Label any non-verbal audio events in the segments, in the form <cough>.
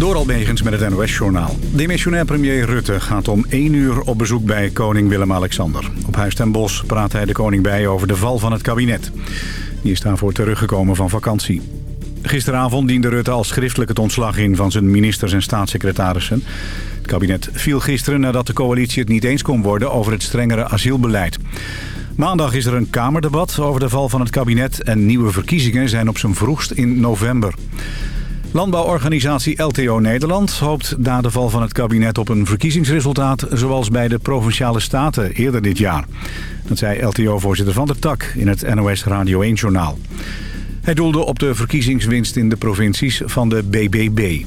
Door Almegens met het NOS-journaal. Demissionair premier Rutte gaat om 1 uur op bezoek bij koning Willem-Alexander. Op Huis ten Bosch praat hij de koning bij over de val van het kabinet. Die is daarvoor teruggekomen van vakantie. Gisteravond diende Rutte al schriftelijk het ontslag in van zijn ministers en staatssecretarissen. Het kabinet viel gisteren nadat de coalitie het niet eens kon worden over het strengere asielbeleid. Maandag is er een Kamerdebat over de val van het kabinet... en nieuwe verkiezingen zijn op zijn vroegst in november. Landbouworganisatie LTO Nederland hoopt na de val van het kabinet op een verkiezingsresultaat... zoals bij de Provinciale Staten eerder dit jaar. Dat zei LTO-voorzitter Van der Tak in het NOS Radio 1-journaal. Hij doelde op de verkiezingswinst in de provincies van de BBB.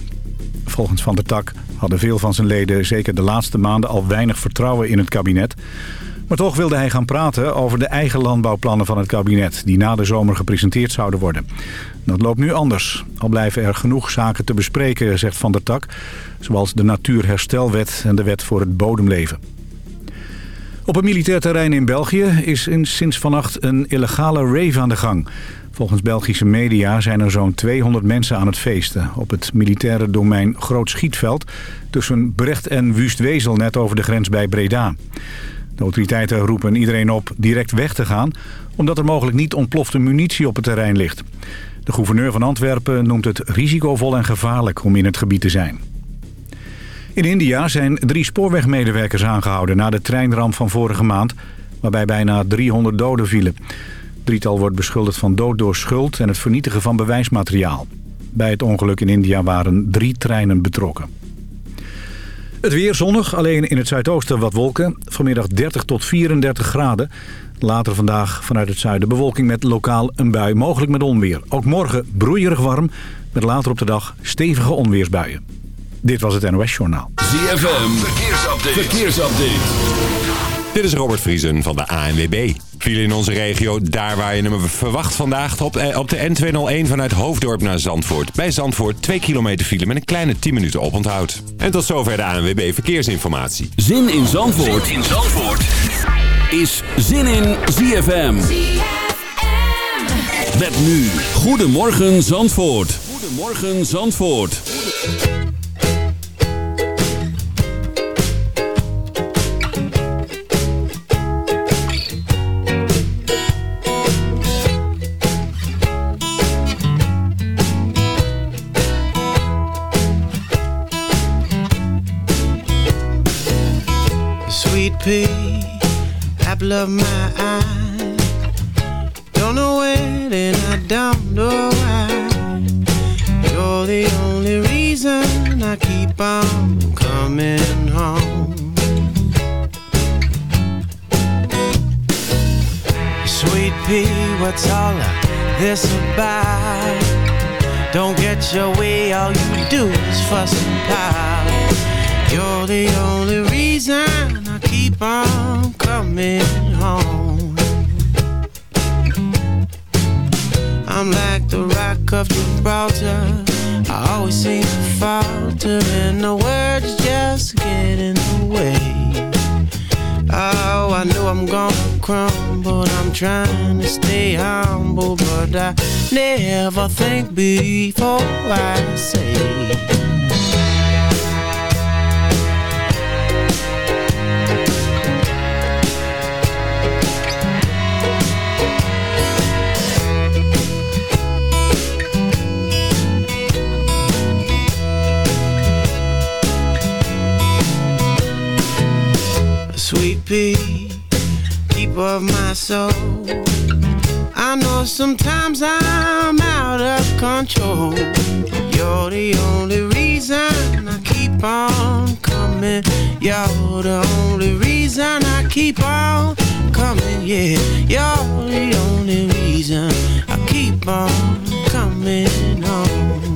Volgens Van der Tak hadden veel van zijn leden zeker de laatste maanden al weinig vertrouwen in het kabinet... Maar toch wilde hij gaan praten over de eigen landbouwplannen van het kabinet... die na de zomer gepresenteerd zouden worden. Dat loopt nu anders. Al blijven er genoeg zaken te bespreken, zegt Van der Tak... zoals de Natuurherstelwet en de Wet voor het Bodemleven. Op een militair terrein in België is sinds vannacht een illegale rave aan de gang. Volgens Belgische media zijn er zo'n 200 mensen aan het feesten... op het militaire domein Groot Schietveld... tussen Brecht en Wustwezel net over de grens bij Breda. De autoriteiten roepen iedereen op direct weg te gaan... omdat er mogelijk niet ontplofte munitie op het terrein ligt. De gouverneur van Antwerpen noemt het risicovol en gevaarlijk om in het gebied te zijn. In India zijn drie spoorwegmedewerkers aangehouden na de treinramp van vorige maand... waarbij bijna 300 doden vielen. Drietal wordt beschuldigd van dood door schuld en het vernietigen van bewijsmateriaal. Bij het ongeluk in India waren drie treinen betrokken. Het weer zonnig, alleen in het zuidoosten wat wolken. Vanmiddag 30 tot 34 graden. Later vandaag vanuit het zuiden bewolking met lokaal een bui, mogelijk met onweer. Ook morgen broeierig warm, met later op de dag stevige onweersbuien. Dit was het NOS Journaal. ZFM, verkeersupdate. verkeersupdate. Dit is Robert Vriesen van de ANWB. Viel in onze regio, daar waar je hem verwacht vandaag... op, eh, op de N201 vanuit Hoofddorp naar Zandvoort. Bij Zandvoort 2 kilometer file met een kleine 10 minuten oponthoud. En tot zover de ANWB Verkeersinformatie. Zin in Zandvoort, zin in Zandvoort. is Zin in ZFM. ZFM. Met nu, Goedemorgen Zandvoort. Goedemorgen Zandvoort. Pea, apple of my eye. Don't know when and I don't know why. You're the only reason I keep on coming home. Sweet pea, what's all of this about? Don't get your way, all you do is fuss and pout. You're the only reason on coming home. I'm like the rock of Gibraltar. I always seem to falter, and the words just get in the way. Oh, I know I'm gonna crumble. I'm trying to stay humble, but I never think before I say. Soul. I know sometimes I'm out of control. You're the only reason I keep on coming. You're the only reason I keep on coming. Yeah, you're the only reason I keep on coming home.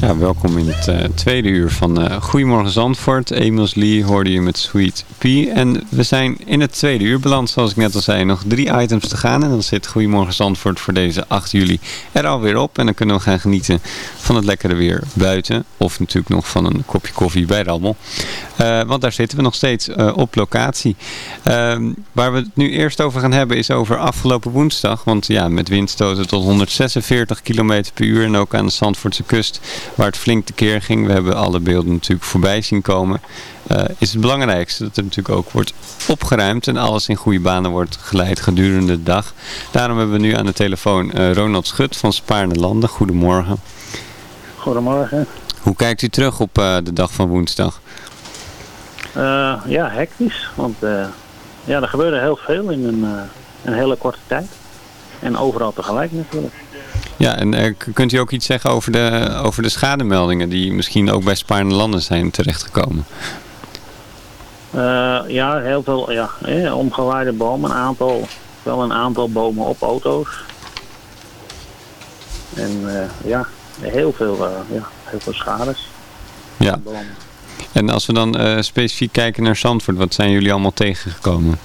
Ja, welkom in het uh, tweede uur van uh, Goedemorgen Zandvoort. Emils Lee hoorde je met Sweet Pea. En we zijn in het tweede uur beland, zoals ik net al zei. Nog drie items te gaan en dan zit Goedemorgen Zandvoort voor deze 8 juli er alweer op. En dan kunnen we gaan genieten van het lekkere weer buiten. Of natuurlijk nog van een kopje koffie bij Rammel. Uh, want daar zitten we nog steeds op locatie. Ehm, waar we het nu eerst over gaan hebben is over afgelopen woensdag. Want ja, met windstoten tot 146 km per uur en ook aan de Zandvoortse kust waar het flink tekeer ging. We hebben alle beelden natuurlijk voorbij zien komen. Uh, is het belangrijkste dat er natuurlijk ook wordt opgeruimd en alles in goede banen wordt geleid gedurende de dag. Daarom hebben we nu aan de telefoon uh, Ronald Schut van Spaarne Landen. Goedemorgen. Goedemorgen. Hoe kijkt u terug op uh, de dag van woensdag? ja, hectisch. Want ja, er gebeurde heel veel in een, een hele korte tijd. En overal tegelijk natuurlijk. Ja, en uh, kunt u ook iets zeggen over de, over de schademeldingen die misschien ook bij Spaarne Landen zijn terechtgekomen? Uh, ja, heel veel ja, eh, omgewaaide bomen, een aantal, wel een aantal bomen op auto's. En uh, ja, heel veel, ja, heel veel schades. Ja. En als we dan specifiek kijken naar Zandvoort, wat zijn jullie allemaal tegengekomen?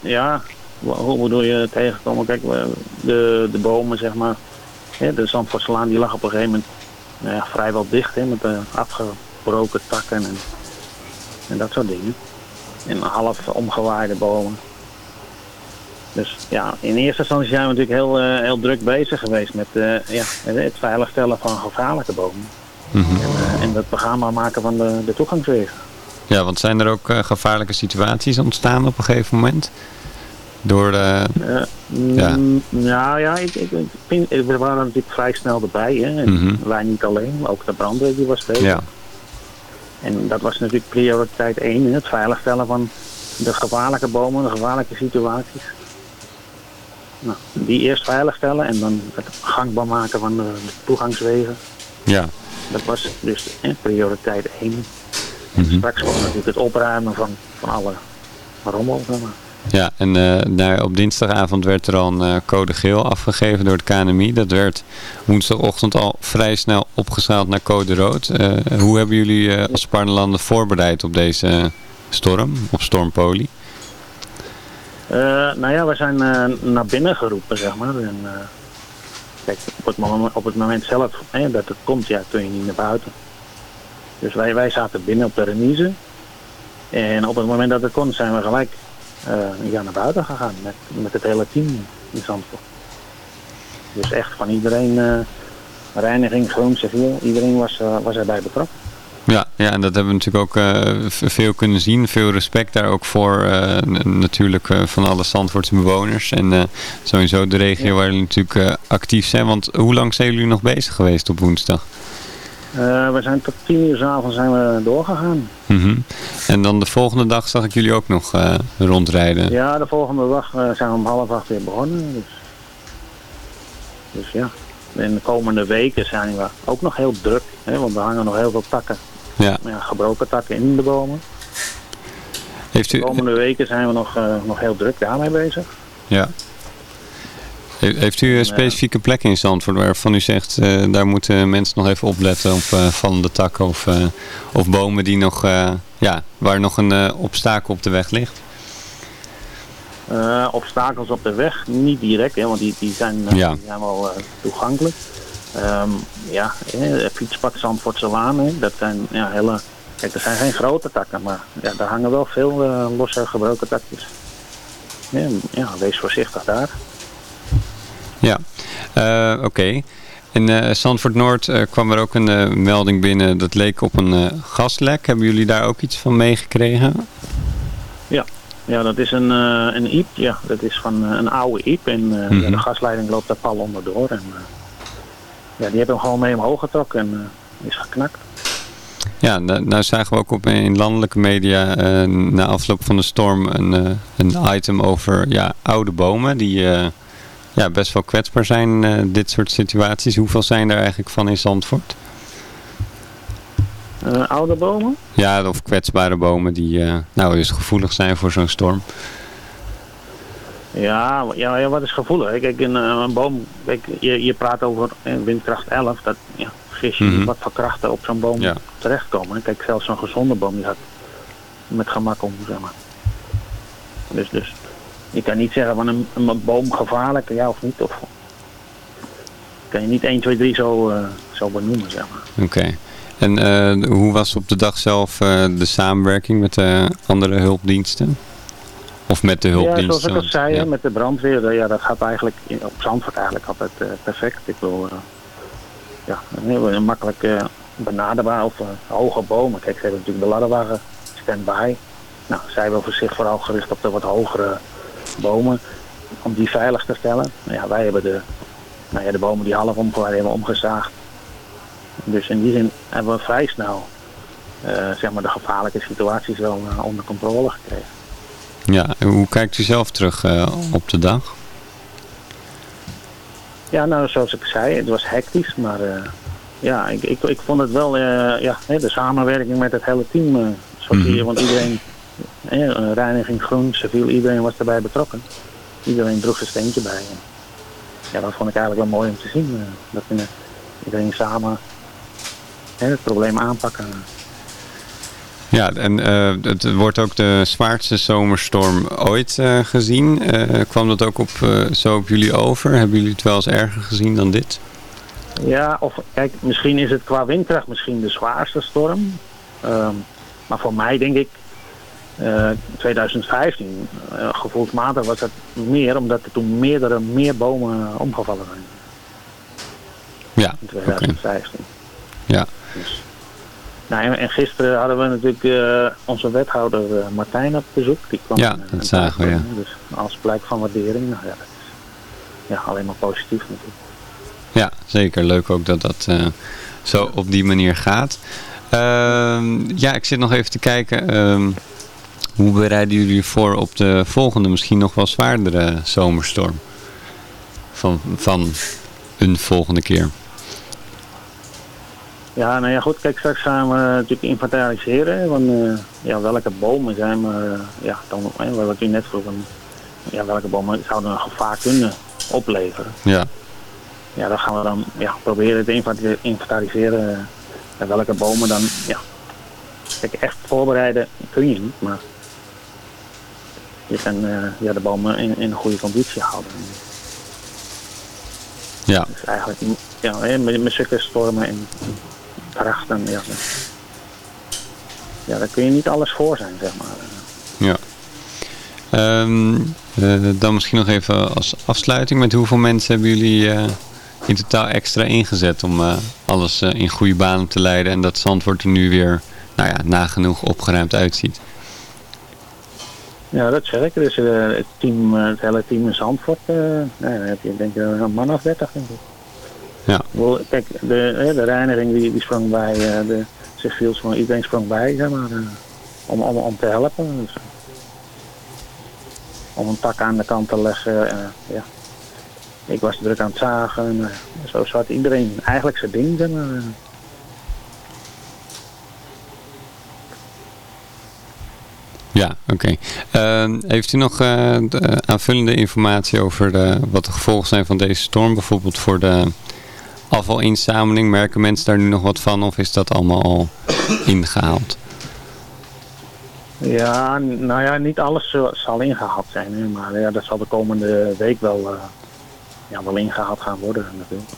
ja, hoe bedoel je tegenkomen? Kijk, de, de bomen, zeg maar. de Zandvoortselaan die lag op een gegeven moment nou ja, vrijwel dicht hè, met de afgebroken takken en, en dat soort dingen. En half omgewaaide bomen. Dus ja, in eerste instantie zijn we natuurlijk heel, uh, heel druk bezig geweest met uh, ja, het veiligstellen van gevaarlijke bomen. Mm -hmm. en, uh, en, het begaanbaar maken van de, de toegangswegen. Ja, want zijn er ook gevaarlijke situaties ontstaan op een gegeven moment? Door de... Uh, ja. Nou ja, ik, ik, ik, we waren natuurlijk vrij snel erbij. Hè. En mm -hmm. Wij niet alleen, ook de brandweer die was bezig. Ja. En dat was natuurlijk prioriteit 1, het veiligstellen van de gevaarlijke bomen, de gevaarlijke situaties. Nou, die eerst veiligstellen en dan het gangbaar maken van de, de toegangswegen. Ja. Dat was dus hè, prioriteit 1. Mm -hmm. Straks kwam natuurlijk het opruimen van, van alle rommel. Zeg maar. Ja, en uh, daar op dinsdagavond werd er al een uh, code geel afgegeven door het KNMI. Dat werd woensdagochtend al vrij snel opgeschaald naar code rood. Uh, hoe hebben jullie als Sparnelanden voorbereid op deze storm, op storm Poli? nou ja, we zijn naar binnen geroepen, zeg maar. En, kijk, op het, moment, zelf hè, dat het komt, ja, kun je niet naar buiten. Dus wij, wij zaten binnen op de remise. En op het moment dat het kon, zijn we gelijk ja, naar buiten gegaan met, met het hele team in Zandvoort. Dus echt van iedereen, uh, reiniging, groen, civiel, iedereen was, uh, was erbij betrokken. Ja, ja, en dat hebben we natuurlijk ook uh, veel kunnen zien. Veel respect daar ook voor uh, natuurlijk uh, van alle Zandvoortse bewoners. En sowieso de regio ja. waar jullie natuurlijk actief zijn. Want hoe lang zijn jullie nog bezig geweest op woensdag? Uh, we zijn tot tien uur s avonds zijn we doorgegaan. Mm -hmm. En dan de volgende dag zag ik jullie ook nog uh, rondrijden? Ja, de volgende dag uh, zijn we om half acht weer begonnen. Dus, dus ja, in de komende weken zijn we ook nog heel druk. Hè, want er hangen nog heel veel takken. Ja. ja gebroken takken in de bomen. Heeft u... De komende weken zijn we nog, nog heel druk daarmee bezig. Ja. Heeft u een specifieke plekken in Zandvoort waarvan u zegt, uh, daar moeten mensen nog even opletten op uh, vallende takken of, uh, of bomen die nog, ja, waar nog een obstakel op de weg ligt? obstakels op de weg, niet direct, hè, want die, die, zijn, ja. die zijn wel toegankelijk. Um, ja, fietspad Zandvoortse Laan, dat zijn ja, hele... Kijk, er zijn geen grote takken, maar ja, daar hangen wel veel losse gebroken takjes. Ja, ja, wees voorzichtig daar. Ja, uh, oké. Okay. In uh, Zandvoort Noord uh, kwam er ook een melding binnen dat leek op een gaslek. Hebben jullie daar ook iets van meegekregen? Ja. ja, dat is een, een IEP. Ja, dat is van een oude IEP. En mm -hmm. ja, de gasleiding loopt daar pal onderdoor. En, ja, die hebben hem gewoon mee omhoog getrokken en is geknakt. Ja, nou zagen we ook op in landelijke media na afloop van de storm een, een item over ja, oude bomen die ja, best wel kwetsbaar zijn, uh, dit soort situaties. Hoeveel zijn er eigenlijk van in Zandvoort? Uh, oude bomen? Ja, of kwetsbare bomen die uh, nou dus gevoelig zijn voor zo'n storm. Ja, ja, ja, wat is gevoelig? Kijk, een, eh, een boom, kijk, je, je praat over eh, windkracht 11, dat ja, gis je Mhm. wat voor krachten op zo'n boom Ja. terechtkomen. Kijk, zelfs zo'n gezonde boom die gaat met gemak om, zeg maar. Dus, dus je kan niet zeggen van een, een boom gevaarlijk, ja of niet. Of, kan je niet 1, 2, 3 zo, eh, zo benoemen, zeg maar. Oké. En eh, hoe was op de dag zelf eh, de samenwerking met de andere hulpdiensten? Of met de Ja, hulpdiensten? zoals ik al zei, ja. met de brandweer, ja, dat gaat eigenlijk op Zandvoort eigenlijk altijd perfect. Ik wil, ja, heel makkelijk benaderbaar of hoge bomen. Kijk, ze hebben natuurlijk de ladderwagen stand-by. Nou, zij hebben voor zich vooral gericht op de wat hogere bomen, om die veilig te stellen. Nou ja, wij hebben de, nou ja, de bomen die half omgewaaid hebben omgezaagd. Dus in die zin hebben we vrij snel eh, zeg maar de gevaarlijke situaties wel eh, onder controle gekregen. Ja, en hoe kijkt u zelf terug eh, op de dag? Ja, nou, zoals ik zei, het was hectisch, maar ja, ik, ik, ik vond het wel, ja, de samenwerking met het hele team, Mhm. want iedereen, eh, reiniging groen, civiel, iedereen was erbij betrokken. Iedereen droeg zijn steentje bij. En, ja, dat vond ik eigenlijk wel mooi om te zien, eh, dat we, eh, iedereen samen hè, het probleem aanpakken. Ja, en eh, het wordt ook de zwaarste zomerstorm ooit gezien. Kwam dat ook op, zo op jullie over? Hebben jullie het wel eens erger gezien dan dit? Ja, of kijk, misschien is het qua windkracht misschien de zwaarste storm. Ehm, maar voor mij denk ik, eh 2015, eh, gevoelsmatig was het meer, omdat er toen meerdere, meer bomen omgevallen zijn Ja, in oké. 2015. Ja. Dus, nou, en, en gisteren hadden we natuurlijk eh, onze wethouder eh, Martijn op bezoek. Die kwam Ja, dat zagen we, ja. Dus als blijk van waardering, nou ja, dat is ja, alleen maar positief natuurlijk. Ja, zeker. Leuk ook dat dat eh, zo op die manier gaat. Ehm, ja, ik zit nog even te kijken. Hoe bereiden jullie je voor op de volgende, misschien nog wel zwaardere zomerstorm? Van, van een volgende keer. Ja, nou ja, goed. Kijk, straks gaan we natuurlijk inventariseren. Van, eh, ja, welke bomen zijn maar, eh, ja, dan, eh, wat u net vroeg, ja, welke bomen zouden een gevaar kunnen opleveren. Ja, Ja, dan gaan we dan ja, proberen te inventari- inventariseren eh, welke bomen dan, ja. Kijk, echt voorbereiden kun je niet, maar je kan eh, ja, de bomen in, in een goede conditie houden. ja, Dus eigenlijk, ja, met, met zulke stormen en krachten, ja, daar kun je niet alles voor zijn, zeg maar. ja. Ehm, eh, dan misschien nog even als afsluiting. Met hoeveel mensen hebben jullie eh, in totaal extra ingezet om alles in goede banen te leiden. En dat Zandvoort er nu weer, nou ja, nagenoeg opgeruimd uitziet. Ja, dat zeg ik. Dus eh, het, team, eh, het hele team in Zandvoort, nou, dan heb je denk ik een man of 30, denk ik. Ja. Kijk, de, de reiniging die, die sprong bij, de sprong, iedereen sprong bij, zeg maar, om, om, om te helpen. Dus, om een tak aan de kant te leggen, ja. Ik was druk aan het zagen, en, zo zat iedereen eigenlijk zijn ding, zeg maar. Ja, oké. Ehm, heeft u nog eh, de aanvullende informatie over de, wat de gevolgen zijn van deze storm? Bijvoorbeeld voor de afvalinzameling. Merken mensen daar nu nog wat van of is dat allemaal al ingehaald? Ja, nou ja, niet alles zal- ingehaald zijn, maar ja, dat zal de komende week wel, eh, ja, wel ingehaald gaan worden natuurlijk.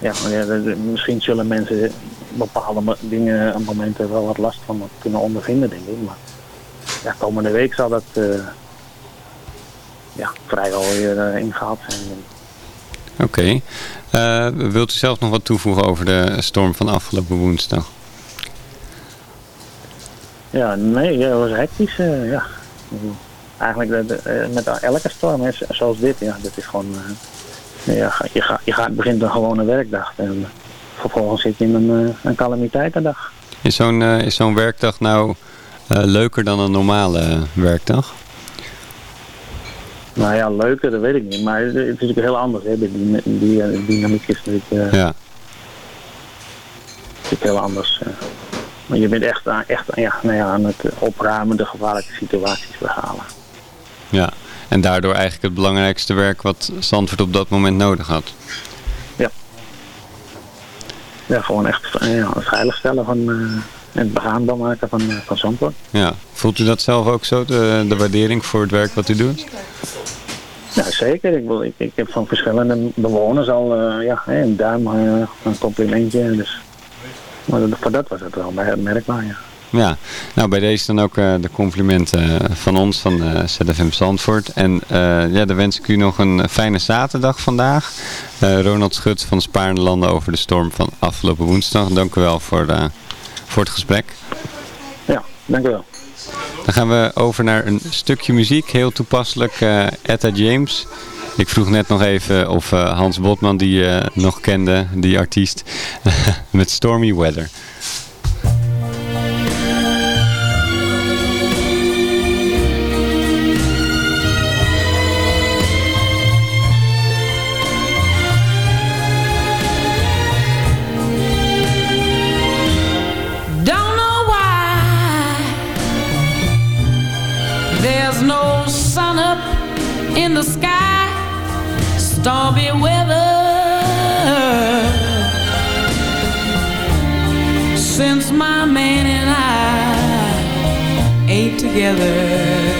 Ja, misschien zullen mensen bepaalde dingen en momenten wel wat last van kunnen ondervinden, denk ik. Maar ja, komende week zal dat eh, ja, vrijwel weer eh, ingehaald zijn. Oké. Eh, wilt u zelf nog wat toevoegen over de storm van afgelopen woensdag? Ja, nee, het was hectisch, ja. Eigenlijk met elke storm, zoals dit, ja, dit is gewoon... ja, je, gaat, je gaat, begint een gewone werkdag en vervolgens zit je in een, eh, een calamiteitendag. Is zo'n eh, is zo'n werkdag nou eh, leuker dan een normale werkdag? Nou ja, leuker, dat weet ik niet, maar het is natuurlijk heel anders. Hè. Die, die, die, dynamiek is natuurlijk, Ja, natuurlijk heel anders. Maar je bent echt, aan- echt ja, nou ja, aan het opruimen, de gevaarlijke situaties weghalen. Ja, en daardoor eigenlijk het belangrijkste werk wat Zandvoort op dat moment nodig had. Ja, gewoon echt eh, ja, veiligstellen van, uh, en begaanbaar maken van, uh, van Zandvoort. Ja, voelt u dat zelf ook zo, de, de waardering voor het werk wat u doet? Ja, zeker. Ik, ik, ik heb van verschillende bewoners al uh, ja, een duim, een complimentje. Dus. Maar voor dat was het wel merkbaar, ja. Ja, nou bij deze dan ook uh, de complimenten van ons, van uh, ZFM Zandvoort. En uh, ja, dan wens ik u nog een fijne zaterdag vandaag. Ronald Schut van Spaarne Landen over de storm van afgelopen woensdag. Dank u wel voor, voor het gesprek. Ja, dank u wel. Dan gaan we over naar een stukje muziek, heel toepasselijk, Etta James. Ik vroeg net nog even of Hans Botman die nog kende, die artiest, <laughs> met Stormy Weather. In the sky, stormy weather. Since my man and I ain't together,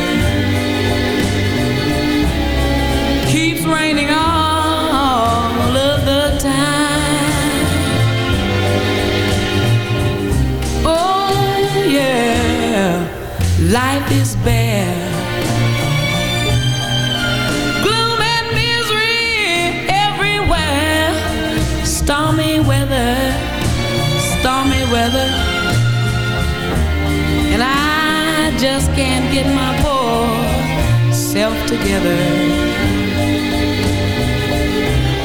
just can't get my poor self together.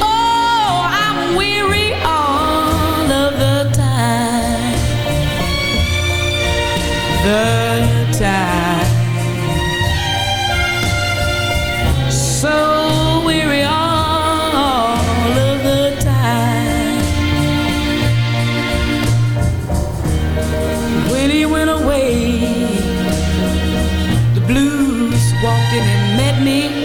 Oh, I'm weary all of the time. The me.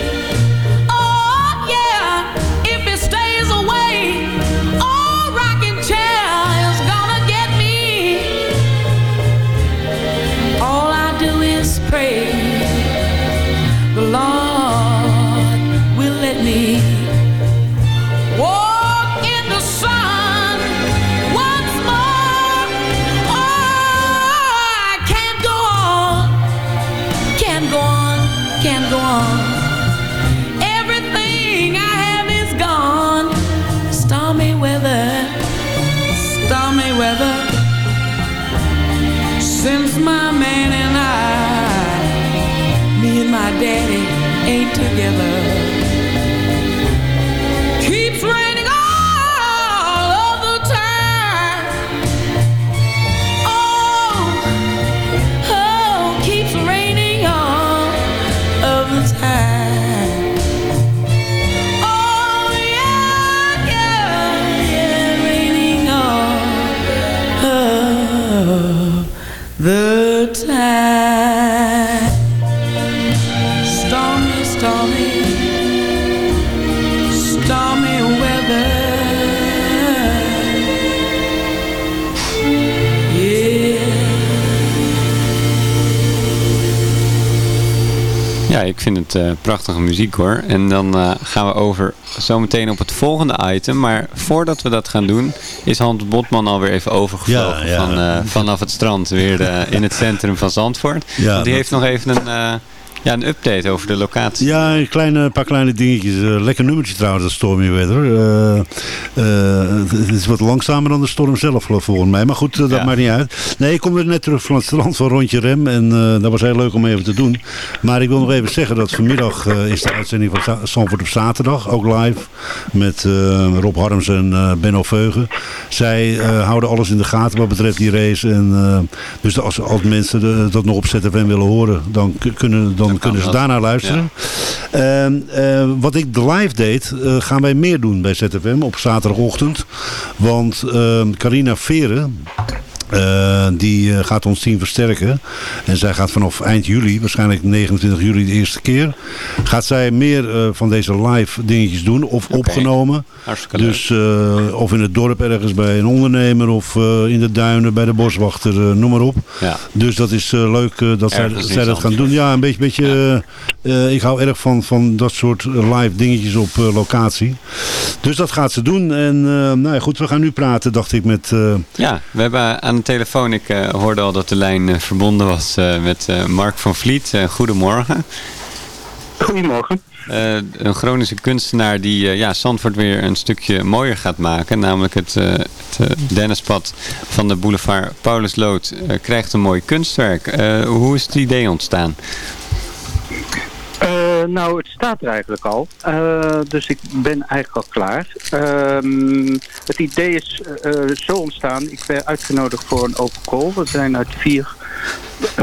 Vind het eh, prachtige muziek hoor. En dan eh, gaan we over zometeen op het volgende item. Maar voordat we dat gaan doen, is Hans Botman alweer even overgevlogen Ja, ja. Van, eh, vanaf het strand weer in het centrum van Zandvoort. Ja, Want die dat- heeft nog even een, ja, een update over de locatie. Ja, een kleine, paar kleine dingetjes. Eh, lekker nummertje trouwens, dat Stormy Weather. Eh, eh, het is wat langzamer dan de storm zelf, volgens mij. Maar goed, dat Ja. maakt niet uit. Nee, ik kom er net terug van het strand van Rondje Rem. En dat was heel leuk om even te doen. Maar ik wil nog even zeggen dat vanmiddag is de uitzending van Za- Zandvoort op zaterdag. Ook live. Met Rob Harms en Benno Veugen. Zij houden alles in de gaten wat betreft die race. En, dus als, als mensen de- dat nog op ZFM willen horen, dan, kunnen, dan kan kunnen ze daarnaar luisteren. Ehm, eh, wat ik de live deed, eh, gaan wij meer doen bij ZFM op zaterdagochtend. Want ehm, Carina Veren, Eh, die eh, gaat ons team versterken. En zij gaat vanaf eind juli, waarschijnlijk 29 juli de eerste keer, gaat zij meer eh, van deze live dingetjes doen of opgenomen. Hartstikke Dus of in het dorp ergens bij een ondernemer of in de duinen bij de boswachter, noem maar op. Ja. Dus dat is leuk dat zij, zij dat gaan doen. Ja, een beetje, beetje ik hou erg van, van dat soort live dingetjes op locatie. Dus dat gaat ze doen. En nou ja, goed, we gaan nu praten, dacht ik, met... Ja, we hebben aan de telefoon, ik eh, hoorde al dat de lijn eh, verbonden was eh, met Mark van Vliet. Goedemorgen. Goedemorgen. Een Groningse kunstenaar die ja, Zandvoort weer een stukje mooier gaat maken. Namelijk het, het Dennispad van de boulevard Paulusloot eh, krijgt een mooi kunstwerk. Hoe is het idee ontstaan? Eh, nou, het staat er eigenlijk al. Eh, dus ik ben eigenlijk al klaar. Ehm, het idee is eh, zo ontstaan. Ik werd uitgenodigd voor een open call. We zijn uit vier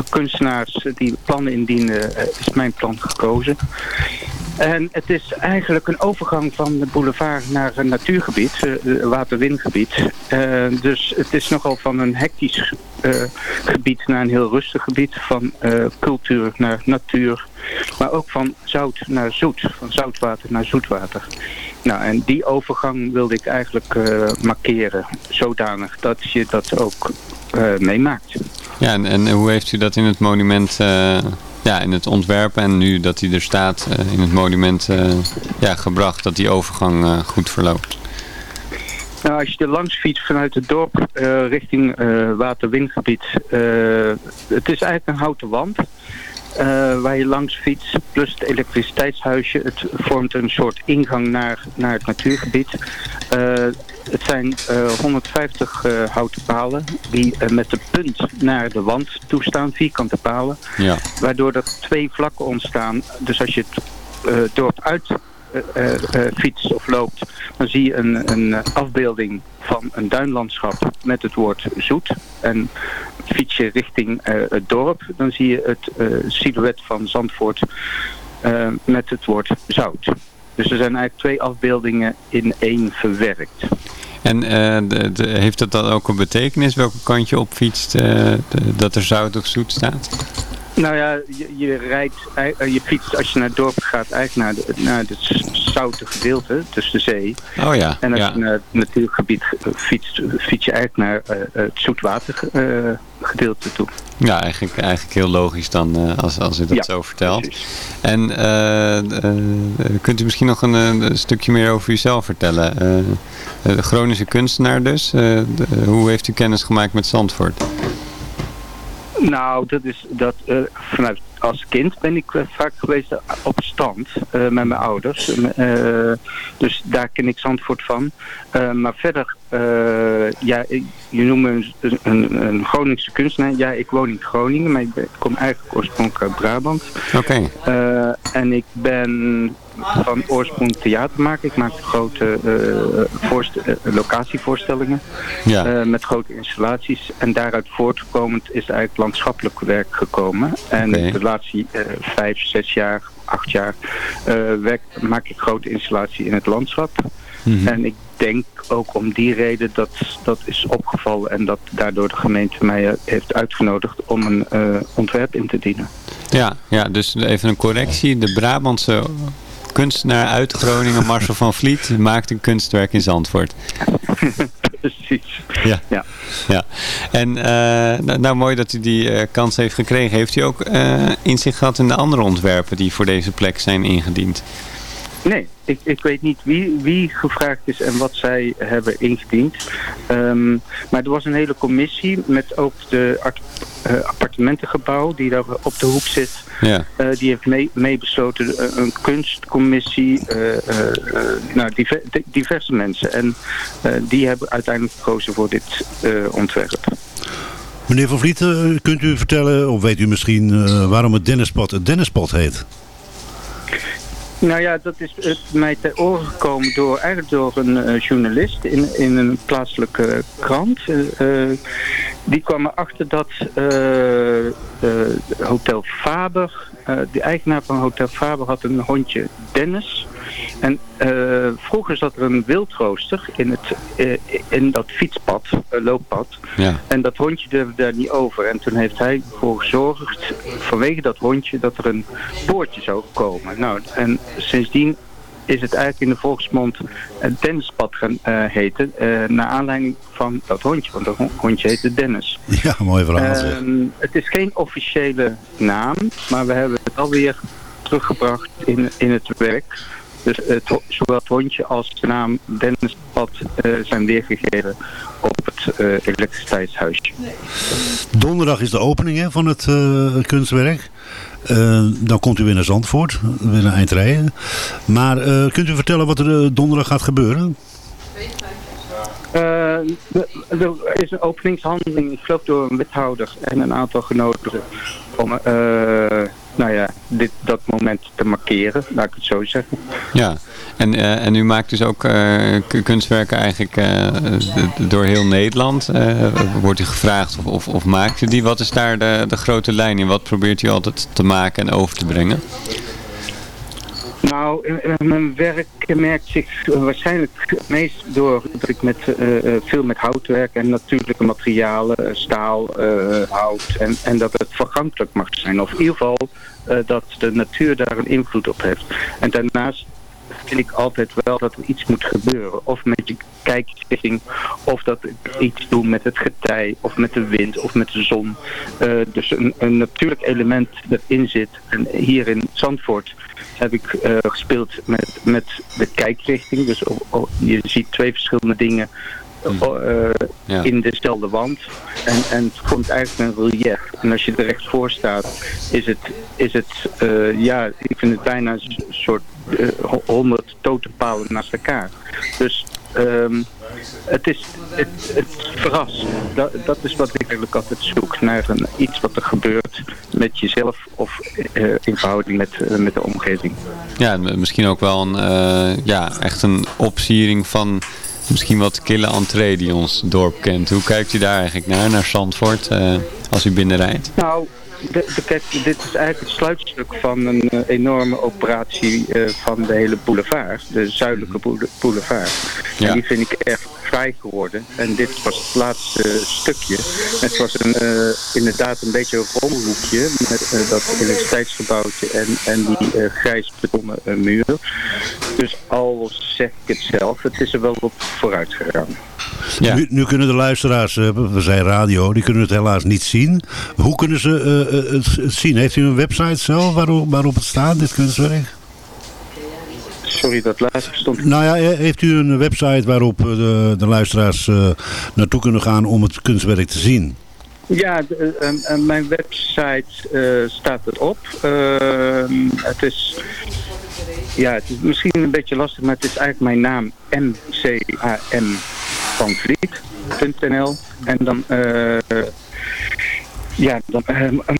kunstenaars die plannen indienen. is mijn plan gekozen. En het is eigenlijk een overgang van de boulevard naar een natuurgebied, waterwindgebied. Dus het is nogal van een hectisch gebied naar een heel rustig gebied, van eh, cultuur naar natuur, maar ook van zout naar zoet, van zoutwater naar zoetwater. Nou, en die overgang wilde ik eigenlijk eh, markeren, zodanig dat je dat ook eh, meemaakt. Ja, en, en hoe heeft u dat in het monument, eh, ja, in het ontwerp en nu dat hij er staat eh, in het monument eh, ja, gebracht, dat die overgang eh, goed verloopt? Nou, als je er langs fietst vanuit het dorp eh, richting eh waterwindgebied, eh, het is eigenlijk een houten wand waar je langs fietst, plus het elektriciteitshuisje. Het vormt een soort ingang naar, naar het natuurgebied. Het zijn eh, 150 eh, houten palen die met de punt naar de wand toestaan, vierkante palen. Ja. Waardoor er twee vlakken ontstaan. Dus als je het dorp uit fietst of loopt, dan zie je een, een eh, afbeelding van een duinlandschap met het woord zoet. En fiets je richting eh, het dorp, dan zie je het eh, silhouet van Zandvoort eh, met het woord zout. Dus er zijn eigenlijk twee afbeeldingen in één verwerkt. En eh, de, heeft dat dan ook een betekenis welke kant je op fietst, eh, dat er zout of zoet staat? Nou ja, je, je rijdt, ei- eh, je fietst als je naar het dorp gaat eigenlijk naar, de, naar het zoute gedeelte, dus de zee. Oh ja, En als ja. je naar het natuurgebied eh, fietst, fiets je eigenlijk naar eh, het zoetwater eh, gedeelte toe. Ja, eigenlijk, eigenlijk heel logisch dan eh, als, als u dat Ja, zo vertelt. precies. En eh, eh, kunt u misschien nog een, eh, een stukje meer over uzelf vertellen? Eh, de Groningse kunstenaar dus. Eh, de- hoe heeft u kennis gemaakt met Zandvoort? Nou, dat is dat eh, vanuit als kind ben ik eh, vaak geweest op stand eh, met mijn ouders. Eh, dus daar ken ik Zandvoort van. Eh, maar verder, eh, ja, ik- je noemt me een, een, een Groningse kunstenaar. Ja, ik woon in Groningen, maar ik, ben- ik kom eigenlijk oorspronkelijk uit Brabant. Oké, Eh, en ik ben van oorsprong theatermaker. Ik maak grote eh, locatievoorstellingen ja. met grote installaties. En daaruit voortkomend is eigenlijk landschappelijk werk gekomen. En de laatste vijf, zes jaar, acht jaar werk, maak ik grote installatie in het landschap. Mhm. En ik denk ook om die reden dat dat is opgevallen en dat daardoor de gemeente mij eh, heeft uitgenodigd om een eh, ontwerp in te dienen. ja, ja, dus even een correctie. De Brabantse kunstenaar uit Groningen, Marcel van Vliet, maakt een kunstwerk in Zandvoort. <laughs> Precies. Ja. Ja. ja. En eh, nou, nou, mooi dat u die kans heeft gekregen. Heeft u ook inzicht gehad in de andere ontwerpen die voor deze plek zijn ingediend? Nee, ik, ik weet niet wie, wie gevraagd is en wat zij hebben ingediend. Ehm, maar er was een hele commissie met ook de art- eh, appartementengebouw die daar op de hoek zit. Ja. Eh, die heeft mee, meebesloten, eh, een kunstcommissie, eh, eh, eh, nou, diver- di- diverse mensen. En eh, die hebben uiteindelijk gekozen voor dit eh, ontwerp. Meneer Van Vliet, kunt u vertellen, of weet u misschien eh, waarom het Dennispad het Dennispad heet? Nou ja, dat is het mij ter oren gekomen door, eigenlijk door een eh, journalist in, in een plaatselijke krant. Eh, eh, die kwam erachter dat eh, eh, Hotel Faber, eh, de eigenaar van Hotel Faber had een hondje Dennis. En eh, vroeger zat er een wildrooster in, het, eh, in dat fietspad, eh, looppad. Ja. En dat hondje durfde daar niet over. En toen heeft hij ervoor gezorgd, vanwege dat hondje, dat er een poortje zou komen. Nou, en sindsdien is het eigenlijk in de volksmond het Dennispad gaan heten. naar aanleiding van dat hondje, want dat hondje heette Dennis. <laughs> Ja, mooi verhaal. Ehm, het is geen officiële naam, maar we hebben het alweer teruggebracht in, in het werk. Dus het, ho- zowel het hondje als de naam Dennispad eh, zijn weergegeven op het eh, elektriciteitshuisje. Donderdag is de opening hè, van het eh, kunstwerk. Eh, dan komt u weer naar Zandvoort, weer naar Eindrijden. Maar eh, kunt u vertellen wat er eh, donderdag gaat gebeuren? Eh, er is een openingshandeling, ik geloof door een wethouder en een aantal genodigden om eh, nou ja, dit, dat moment te markeren, laat ik het zo zeggen. Ja, en, eh, en u maakt dus ook eh, kunstwerken eigenlijk eh, door heel Nederland. Wordt u gevraagd of, of, of maakt u die? Wat is daar de, de grote lijn in? Wat probeert u altijd te maken en over te brengen? Nou, in- in mijn werk merkt zich eh, waarschijnlijk het meest door dat ik met, eh, eh, veel met hout werk en natuurlijke materialen, eh, staal, eh, hout en, en dat het vergankelijk mag zijn. Of in ieder geval eh, dat de natuur daar een invloed op heeft. En daarnaast vind ik altijd wel dat er iets moet gebeuren. Of met je kijkrichting, of dat ik iets doe met het getij, of met de wind, of met de zon. Eh, dus een, een natuurlijk element dat in zit. En hier in Zandvoort heb ik eh, gespeeld met, met de kijkrichting. Dus je ziet twee verschillende dingen eh, Ja. in dezelfde wand. En, en het vormt eigenlijk een relief. En als je er recht voor staat, is het, is het eh, ja, ik vind het bijna een soort ho- honderd totempalen naast elkaar. Dus ehm, het is het, het verrast. Dat, dat is wat ik eigenlijk altijd zoek. Naar een, iets wat er gebeurt met jezelf of eh, in verhouding met, eh, met de omgeving. Ja, misschien ook wel een, eh, ja, echt een opsiering van misschien wat kille entree die ons dorp kent. Hoe kijkt u daar eigenlijk naar, naar Zandvoort, als u binnenrijdt? Nou, de, de- kijk, dit is eigenlijk het sluitstuk van een eh, enorme operatie eh, van de hele boulevard. De zuidelijke boule- boulevard. Ja. En die vind ik erg vrij geworden. En dit was het laatste stukje. Het was een, eh, inderdaad een beetje een rommelhoekje met eh, dat elektriciteitsgebouwtje en, en die eh, grijs betonnen muur. Dus al zeg ik het zelf, het is er wel op vooruit gegaan. Ja. Nu, nu kunnen de luisteraars, eh, we zijn radio, die kunnen het helaas niet zien. Hoe kunnen ze eh, eh, het, het zien? Heeft u een website zelf waarop, waarop het staat, dit kunstwerk? Sorry, dat laatste stond Nou ja, heeft u een website waarop eh, de, de luisteraars eh, naartoe kunnen gaan om het kunstwerk te zien? Ja, de- mijn website eh, staat erop. Het is... Ja, het is misschien een beetje lastig, maar het is eigenlijk mijn naam mcam van Vliet.nl. En dan... ja, dan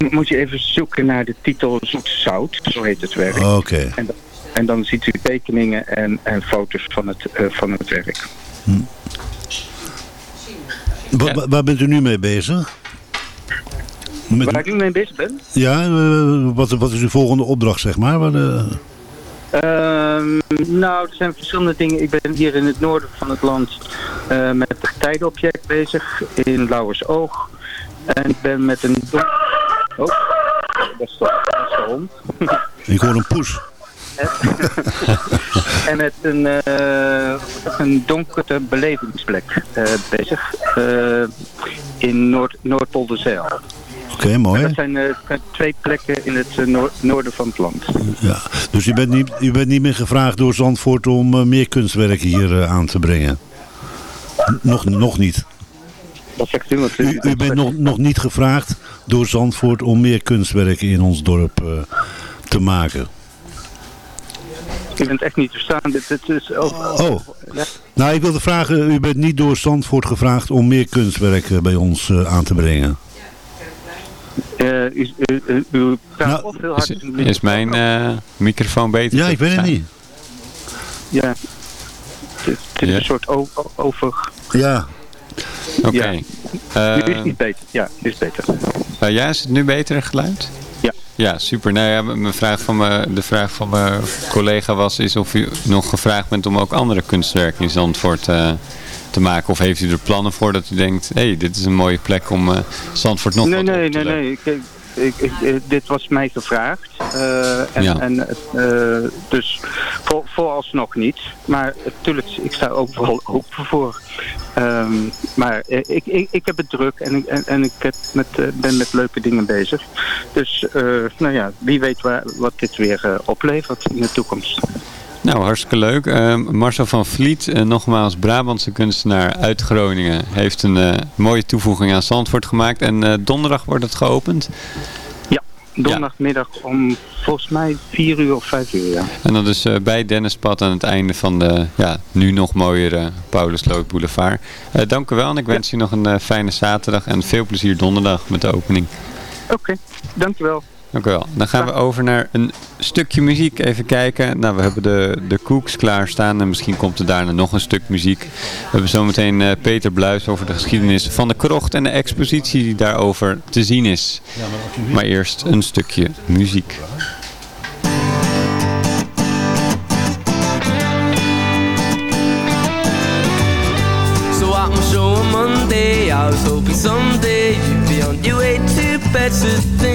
moet je even zoeken naar de titel Zoet Zout, zo heet het werk. Oké. En, dan- en dan ziet u tekeningen en, en foto's van het, eh, van het werk. Wa- waar bent u nu mee bezig? Met- Waar ik nu mee bezig ben? ja, eh, wat, wat is uw volgende opdracht, zeg maar? Wat, eh, Ehm, nou, er zijn verschillende dingen. Ik ben hier in het noorden van het land eh, met het getijdenobject bezig in Lauwersoog. En ik ben met een... Oh, dat is de, dat is de hond. <laughs> ik hoor een poes. <laughs> en met een, eh, een donkere belevingsplek eh, bezig eh, in Noord Noordpolderzeil. Oké, mooi. Dat zijn twee plekken in het noor- noorden van het land. Ja. Dus u bent, niet, u bent niet meer gevraagd door Zandvoort om meer kunstwerken hier aan te brengen? Nog, nog niet. Wat zegt u? U, u bent nog, nog niet gevraagd door Zandvoort om meer kunstwerken in ons dorp te maken. Ik ben het echt niet verstaan. Dit, dit is ook, Oh. Nou, ik wilde vragen, u bent niet door Zandvoort gevraagd om meer kunstwerken bij ons eh, aan te brengen. Eh, u, u, u, u praat Nou, of heel hard Is, is mijn eh, microfoon beter? Ja, te ik weet het niet. Ja. Het, het is Ja. een soort over... Ja, Oké. Ja. Eh, nu is het niet beter. Ja, nu is het beter. eh, ja, is het nu beter geluid? Ja. Super. Nou ja, mijn vraag van me, de vraag van mijn collega was is of u nog gevraagd bent om ook andere kunstwerken in Zandvoort uh, te maken. Of heeft u er plannen voor dat u denkt, hé, hey, dit is een mooie plek om uh, Zandvoort nog nee, wat nee, op te nee, nee, nee. Ik, ik, ik, dit was mij gevraagd. Uh, en, Ja. en, uh, dus voor, vooralsnog niet. Maar natuurlijk, ik sta overal open voor. Um, maar ik, ik, ik heb het druk en, ik, en, en ik heb met, ben met leuke dingen bezig. Dus nou ja, wie weet waar, wat dit weer oplevert in de toekomst. Nou, hartstikke leuk. Uh, Marcel van Vliet, uh, nogmaals Brabantse kunstenaar uit Groningen, heeft een uh, mooie toevoeging aan Zandvoort gemaakt. En uh, donderdag wordt het geopend. Ja, donderdagmiddag ja. om volgens mij 4 uur of 5 uur, ja. En dat is bij Dennispad aan het einde van de ja, nu nog mooiere Paulusloot Boulevard. Dank u wel en ik wens ja. u nog een fijne zaterdag en veel plezier donderdag met de opening. Oké, okay, dank u wel. Dank u wel. Dan gaan we over naar een stukje muziek. Even kijken. Nou, we hebben de, de Cooks klaarstaan. En misschien komt er daarna nog een stuk muziek. We hebben zometeen uh, Peter Bluis over de geschiedenis van de krocht. En de expositie die daarover te zien is. Maar eerst een stukje muziek. So at my show on Monday, I was hoping someday you'd be on your way to better things.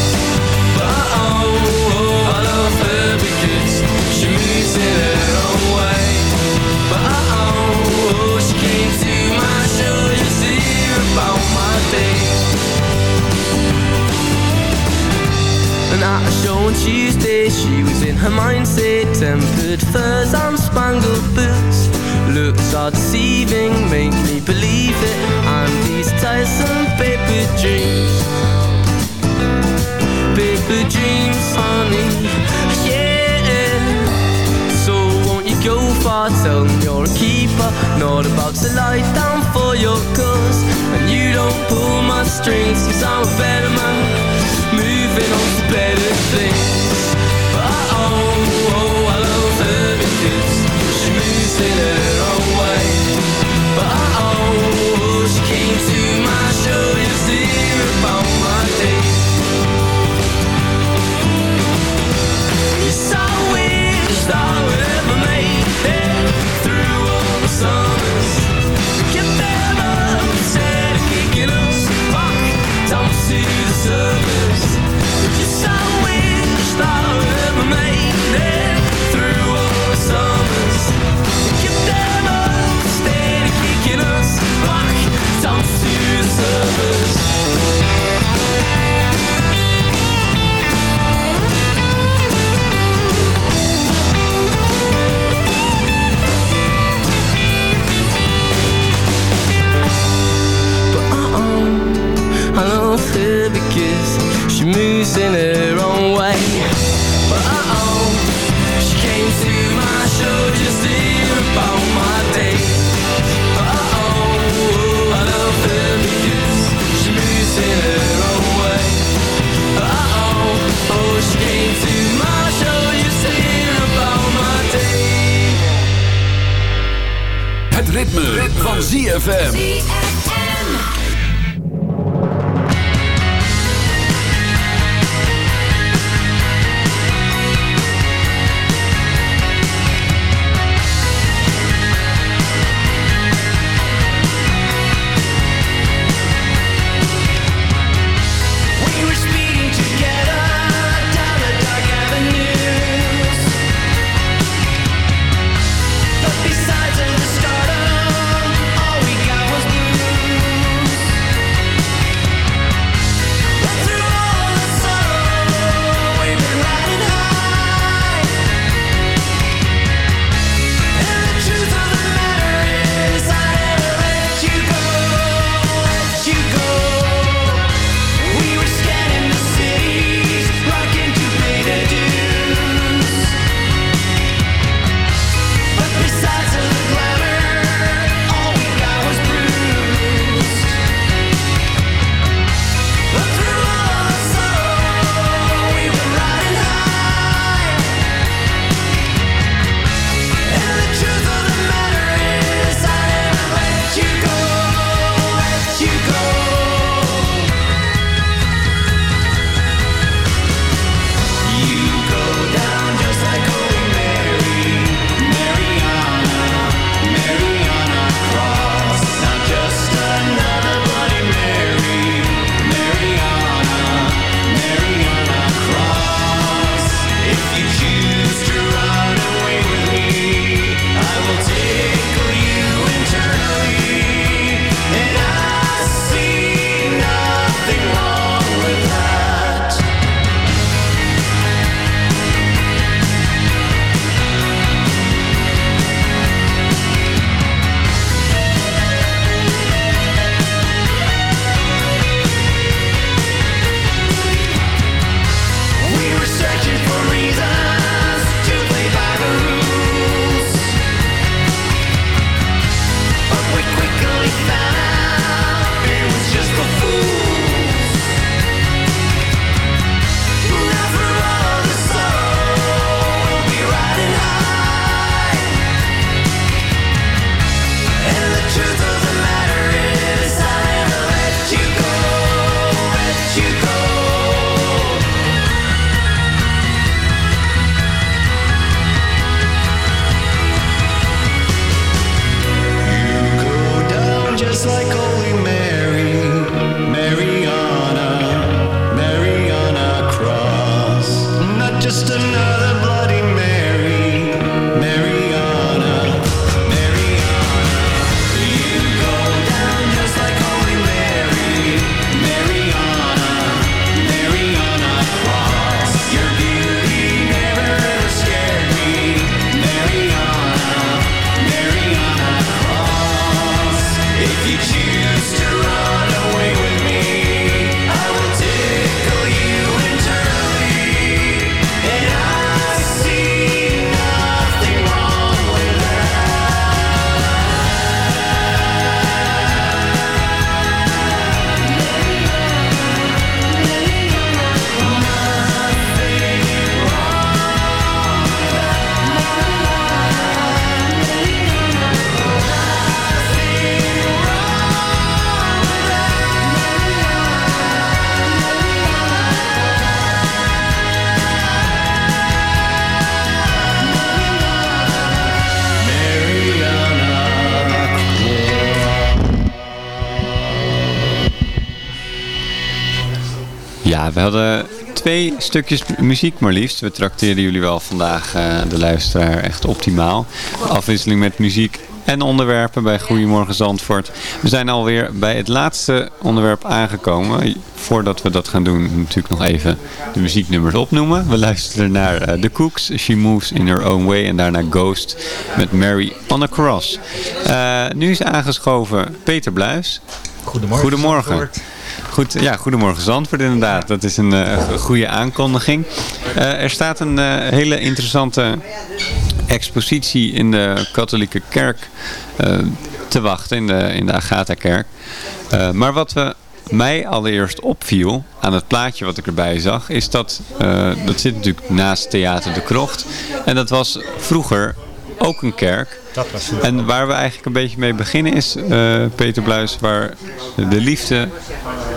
And at a show on Tuesday, she was in her mindset. Tempered furs and spangled boots. Looks are deceiving, make me believe it. And these tiresome paper dreams. Paper dreams, honey. Yeah. So won't you go far? Tell them you're a keeper. Not about to lie down for your cause. Don't pull my strings, cause I'm a better man moving on to better things. Twee stukjes muziek maar liefst. We trakteerden jullie wel vandaag, eh, de luisteraar, echt optimaal. Afwisseling met muziek en onderwerpen bij Goedemorgen Zandvoort. We zijn alweer bij het laatste onderwerp aangekomen. Voordat we dat gaan doen, natuurlijk nog even de muzieknummers opnoemen. We luisteren naar eh, The Cooks, She Moves in Her Own Way. En daarna Ghost met Mary on a Cross. Eh, nu is aangeschoven Peter Bluis. Goedemorgen. Goedemorgen. Goed, ja, goedemorgen Zandvoort inderdaad. Dat is een eh, goede aankondiging. Eh, er staat een eh, hele interessante expositie in de katholieke kerk te wachten, in de, in de Agatha-kerk. Maar wat we mij allereerst opviel aan het plaatje wat ik erbij zag, is dat, dat zit natuurlijk naast Theater de Krocht. En dat was vroeger ook een kerk. Dat was En waar we eigenlijk een beetje mee beginnen is, eh, Peter Bluis, waar de liefde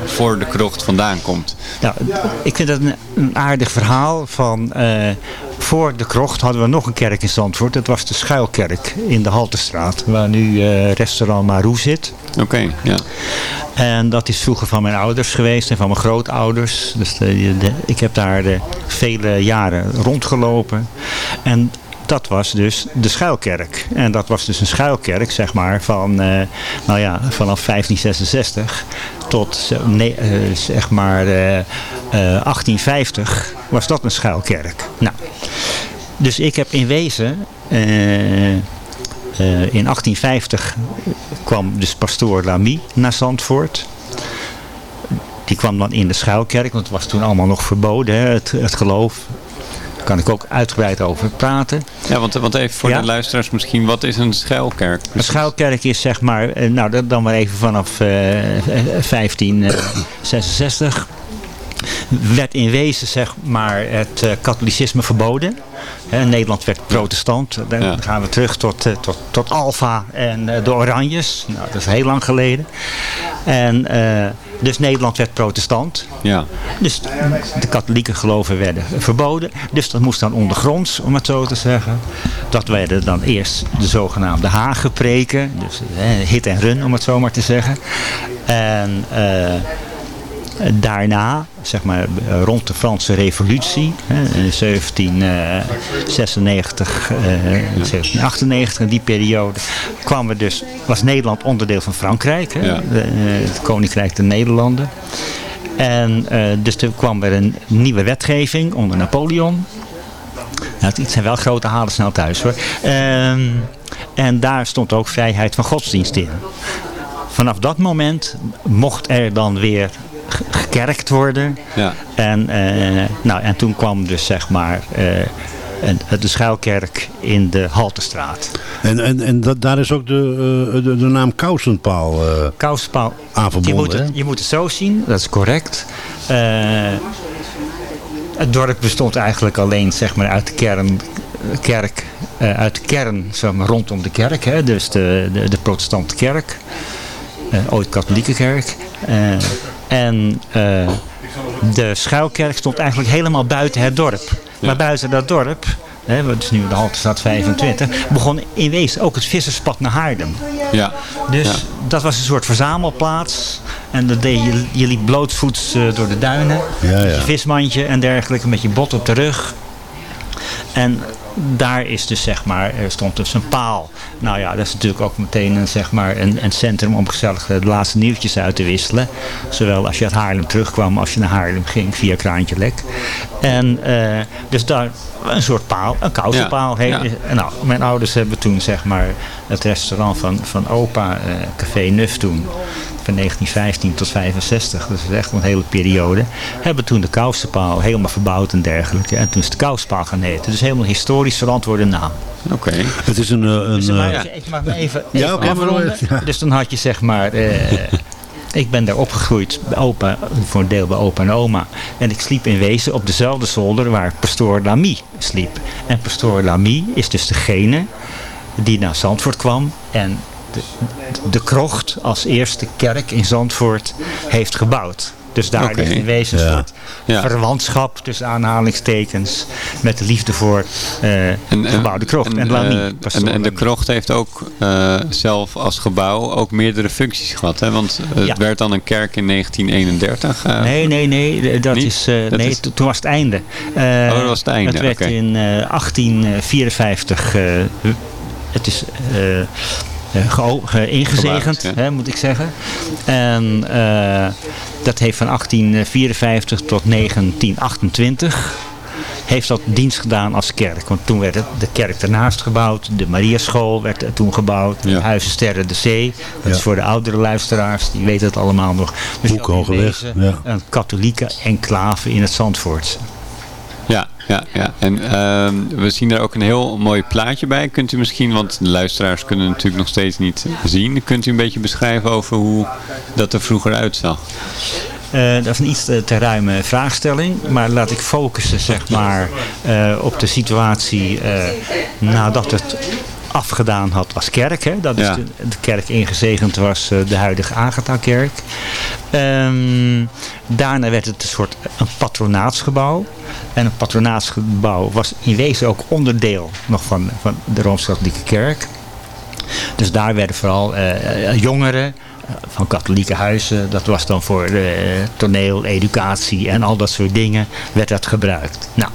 voor de krocht vandaan komt. Ja, ik vind dat een, een aardig verhaal van... eh, voor de krocht hadden we nog een kerk in Zandvoort. Dat was de Schuilkerk in de Haltestraat. Waar nu eh, restaurant Marou zit. Oké, ja. En dat is vroeger van mijn ouders geweest en van mijn grootouders. Dus de, de- ik heb daar eh, vele jaren rondgelopen. En dat was dus de schuilkerk. En dat was dus een schuilkerk, zeg maar, van, eh, nou ja, vanaf 1566 tot nee, eh, zeg maar eh, eh, 1850 was dat een schuilkerk. Nou, dus ik heb in wezen in 1850 kwam dus pastoor Lamy naar Zandvoort. Die kwam dan in de schuilkerk, want het was toen allemaal nog verboden, hè, het geloof. Daar kan ik ook uitgebreid over praten. Ja, want, want even voor Ja. de luisteraars misschien, wat is een schuilkerk? Een schuilkerk is zeg maar, eh, nou dan maar even vanaf eh, eh, 1566 werd in wezen zeg maar het eh, katholicisme verboden. Nederland werd protestant. Dan Ja. gaan we terug tot, eh, tot, tot Alfa en eh, de Oranjes. Nou, dat is heel lang geleden. En dus Nederland werd protestant. Ja. Dus de katholieke geloven werden verboden. Dus dat moest dan ondergronds, om het zo te zeggen. Dat werden dan eerst de zogenaamde Hagenpreken. Dus hit en run, om het zo maar te zeggen. En daarna, zeg maar eh, rond de Franse revolutie, in 1796, eh, 1798, in die periode, kwam er dus, was Nederland onderdeel van Frankrijk, hè, Ja. eh, het Koninkrijk der Nederlanden. En eh, dus er kwam er een nieuwe wetgeving onder Napoleon. Nou, het zijn wel grote halen snel thuis hoor. Ehm, en daar stond ook vrijheid van godsdienst in. Vanaf dat moment mocht er dan weer gekerkt worden. Ja. En, eh, nou, en toen kwam dus zeg maar eh, de schuilkerk in de Haltestraat. En, en, en dat, daar is ook de, eh, de, de naam Kousenpaal eh Kousenpaal. aan Je verbonden. moet, het, je moet het zo zien, dat is correct. Eh, het dorp bestond eigenlijk alleen zeg maar, uit de kern, kerk, eh, uit de kern zeg maar, rondom de kerk. Hè, dus de, de, de protestante kerk, eh, ooit katholieke kerk. En eh, de schuilkerk stond eigenlijk helemaal buiten het dorp. Maar buiten dat dorp, hè, wat is nu de Haltestraat 25, begon in wezen ook het visserspad naar Haarlem. Ja. Dus Ja. dat was een soort verzamelplaats. En dat deed je, je liep blootvoets eh, door de duinen. Ja, je vismandje en dergelijke, met je bot op de rug. En daar is dus zeg maar, er stond dus een paal. Nou ja, dat is natuurlijk ook meteen een, zeg maar, een, een centrum om gezellig de laatste nieuwtjes uit te wisselen. Zowel als je uit Haarlem terugkwam als je naar Haarlem ging via Kraantje Lek. En eh, dus daar een soort paal, een kousenpaal. Ja, en Nou, mijn ouders hebben toen zeg maar het restaurant van, van opa, eh, Café Nuf toen, van 1915 tot 65, dat is echt een hele periode, hebben toen de kousenpaal helemaal verbouwd en dergelijke. En toen is het kousenpaal gaan heten. Dus helemaal historisch verantwoorde naam. Oké. Het is een... eh, een Dus, maar, eh, Ik mag me even, Ja, oké, maar <laughs> ja. Dus dan had je zeg maar... eh, ik ben daar opgegroeid, opa, voor een deel bij opa en oma. En ik sliep in wezen op dezelfde zolder waar pastoor Lamy sliep. En pastoor Lamy is dus degene die naar Zandvoort kwam en de, de krocht als eerste kerk in Zandvoort heeft gebouwd. Dus daar Oké. ligt in wezen een Ja. soort Ja. verwantschap tussen aanhalingstekens met de liefde voor eh gebouwde krocht. En, Lamy, eh, pastoor en, en de Lamy. krocht heeft ook eh, zelf als gebouw ook meerdere functies gehad. Hè? Want het Ja. werd dan een kerk in 1931. eh, Nee, nee, nee. Dat Niet? is, eh, Dat nee is- toen was het einde. Eh, Oh, dat was het einde, Het werd in eh, 1854, eh, het is ingezegend, hè, moet ik zeggen. En eh, dat heeft van 1854 tot 1928 heeft dat dienst gedaan als kerk. Want toen werd het, de kerk ernaast gebouwd. De Mariaschool werd er toen gebouwd. Ja. Huizen Sterren de Zee. Dat Ja. is voor de oudere luisteraars. Die weten het allemaal nog. Dus wezen ja. Een katholieke enclave in het Zandvoort. Ja, ja. En ehm, we zien daar ook een heel mooi plaatje bij. Kunt u misschien, want de luisteraars kunnen natuurlijk nog steeds niet zien. Kunt u een beetje beschrijven over hoe dat er vroeger uitzag? Eh, dat is een iets te, te ruime vraagstelling. Maar laat ik focussen zeg maar, eh, op de situatie eh, nadat het afgedaan had als kerk. Hè? Dat is Ja. de, de kerk ingezegend was, eh, de huidige Agatha-kerk. Ehm, daarna werd het een soort een patronaatsgebouw. En een patronaatsgebouw was in wezen ook onderdeel nog van, van de Rooms-Katholieke Kerk. Dus daar werden vooral eh, jongeren eh, van katholieke huizen, dat was dan voor toneel, educatie en al dat soort dingen, werd dat gebruikt. Nou,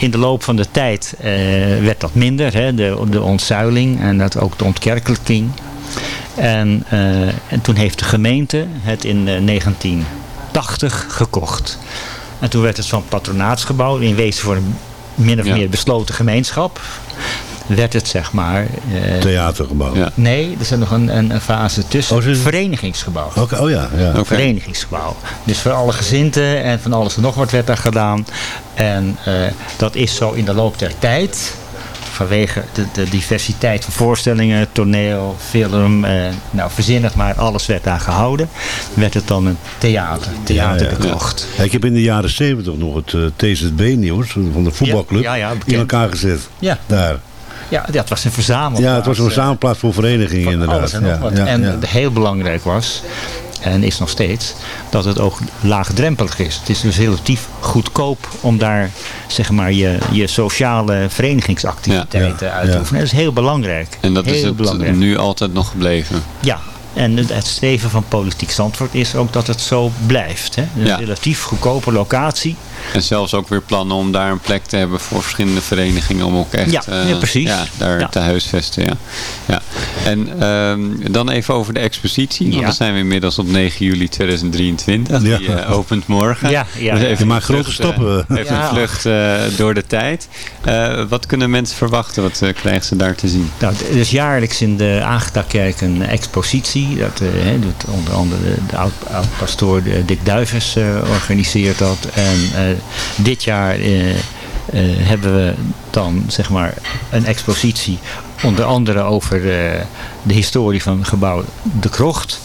in de loop van de tijd eh, werd dat minder, hè, de, de ontzuiling en dat ook de ontkerkelijking. En, eh, en toen heeft de gemeente het in eh, 1980 gekocht. En toen werd het zo'n patronaatsgebouw, in wezen voor een min of Ja. meer besloten gemeenschap. Werd het zeg maar... eh, Theatergebouw. Ja. Nee, er zit nog een, een, een fase tussen. Oh, Verenigingsgebouw. Oké, oh ja, ja. Verenigingsgebouw. Dus voor alle gezinten en van alles en nog wat werd daar gedaan. En eh, dat is zo in de loop der tijd. Vanwege de, de diversiteit van voorstellingen, toneel, film, eh, nou verzin het maar, alles werd daar gehouden. Werd het dan een theater, theater Ja, ik heb in de jaren 70 nog het TZB-nieuws van de voetbalclub Ja, ja, ja, bekend. in elkaar gezet. Ja. Daar. Ja, dat was een verzameling. Ja, het was een verzamelplaats voor verenigingen inderdaad. alles en ja, wat. ja, en ja. heel belangrijk was, en is nog steeds, dat het ook laagdrempelig is. Het is dus relatief goedkoop om daar zeg maar, je, je sociale verenigingsactiviteiten Ja, ja, uit te ja. oefenen. Dat is heel belangrijk. En dat heel is het belangrijk. nu altijd nog gebleven. Ja, en het, het streven van Politiek Zandvoort is ook dat het zo blijft. Hè? Een Ja. relatief goedkope locatie. En zelfs ook weer plannen om daar een plek te hebben voor verschillende verenigingen. Om ook echt Ja, eh, ja, precies. ja, daar Ja. te huisvesten. Ja. Ja. En ehm, dan even over de expositie. Want Ja. dan zijn we inmiddels op 9 juli 2023. Ja. Die eh, opent morgen. Ja, ja, Dus even maakt grote vlucht, eh, stappen. even Ja. een vlucht eh, door de tijd. Eh, wat kunnen mensen verwachten? Wat eh, krijgen ze daar te zien? Nou, er is jaarlijks in de Agatha-kerk een expositie. Dat eh, doet onder andere de oud- oud-pastoor eh, Dick Duivens eh, organiseert dat. En eh, dit jaar eh, eh, hebben we dan zeg maar een expositie. Onder andere over eh, de historie van het gebouw De Krocht.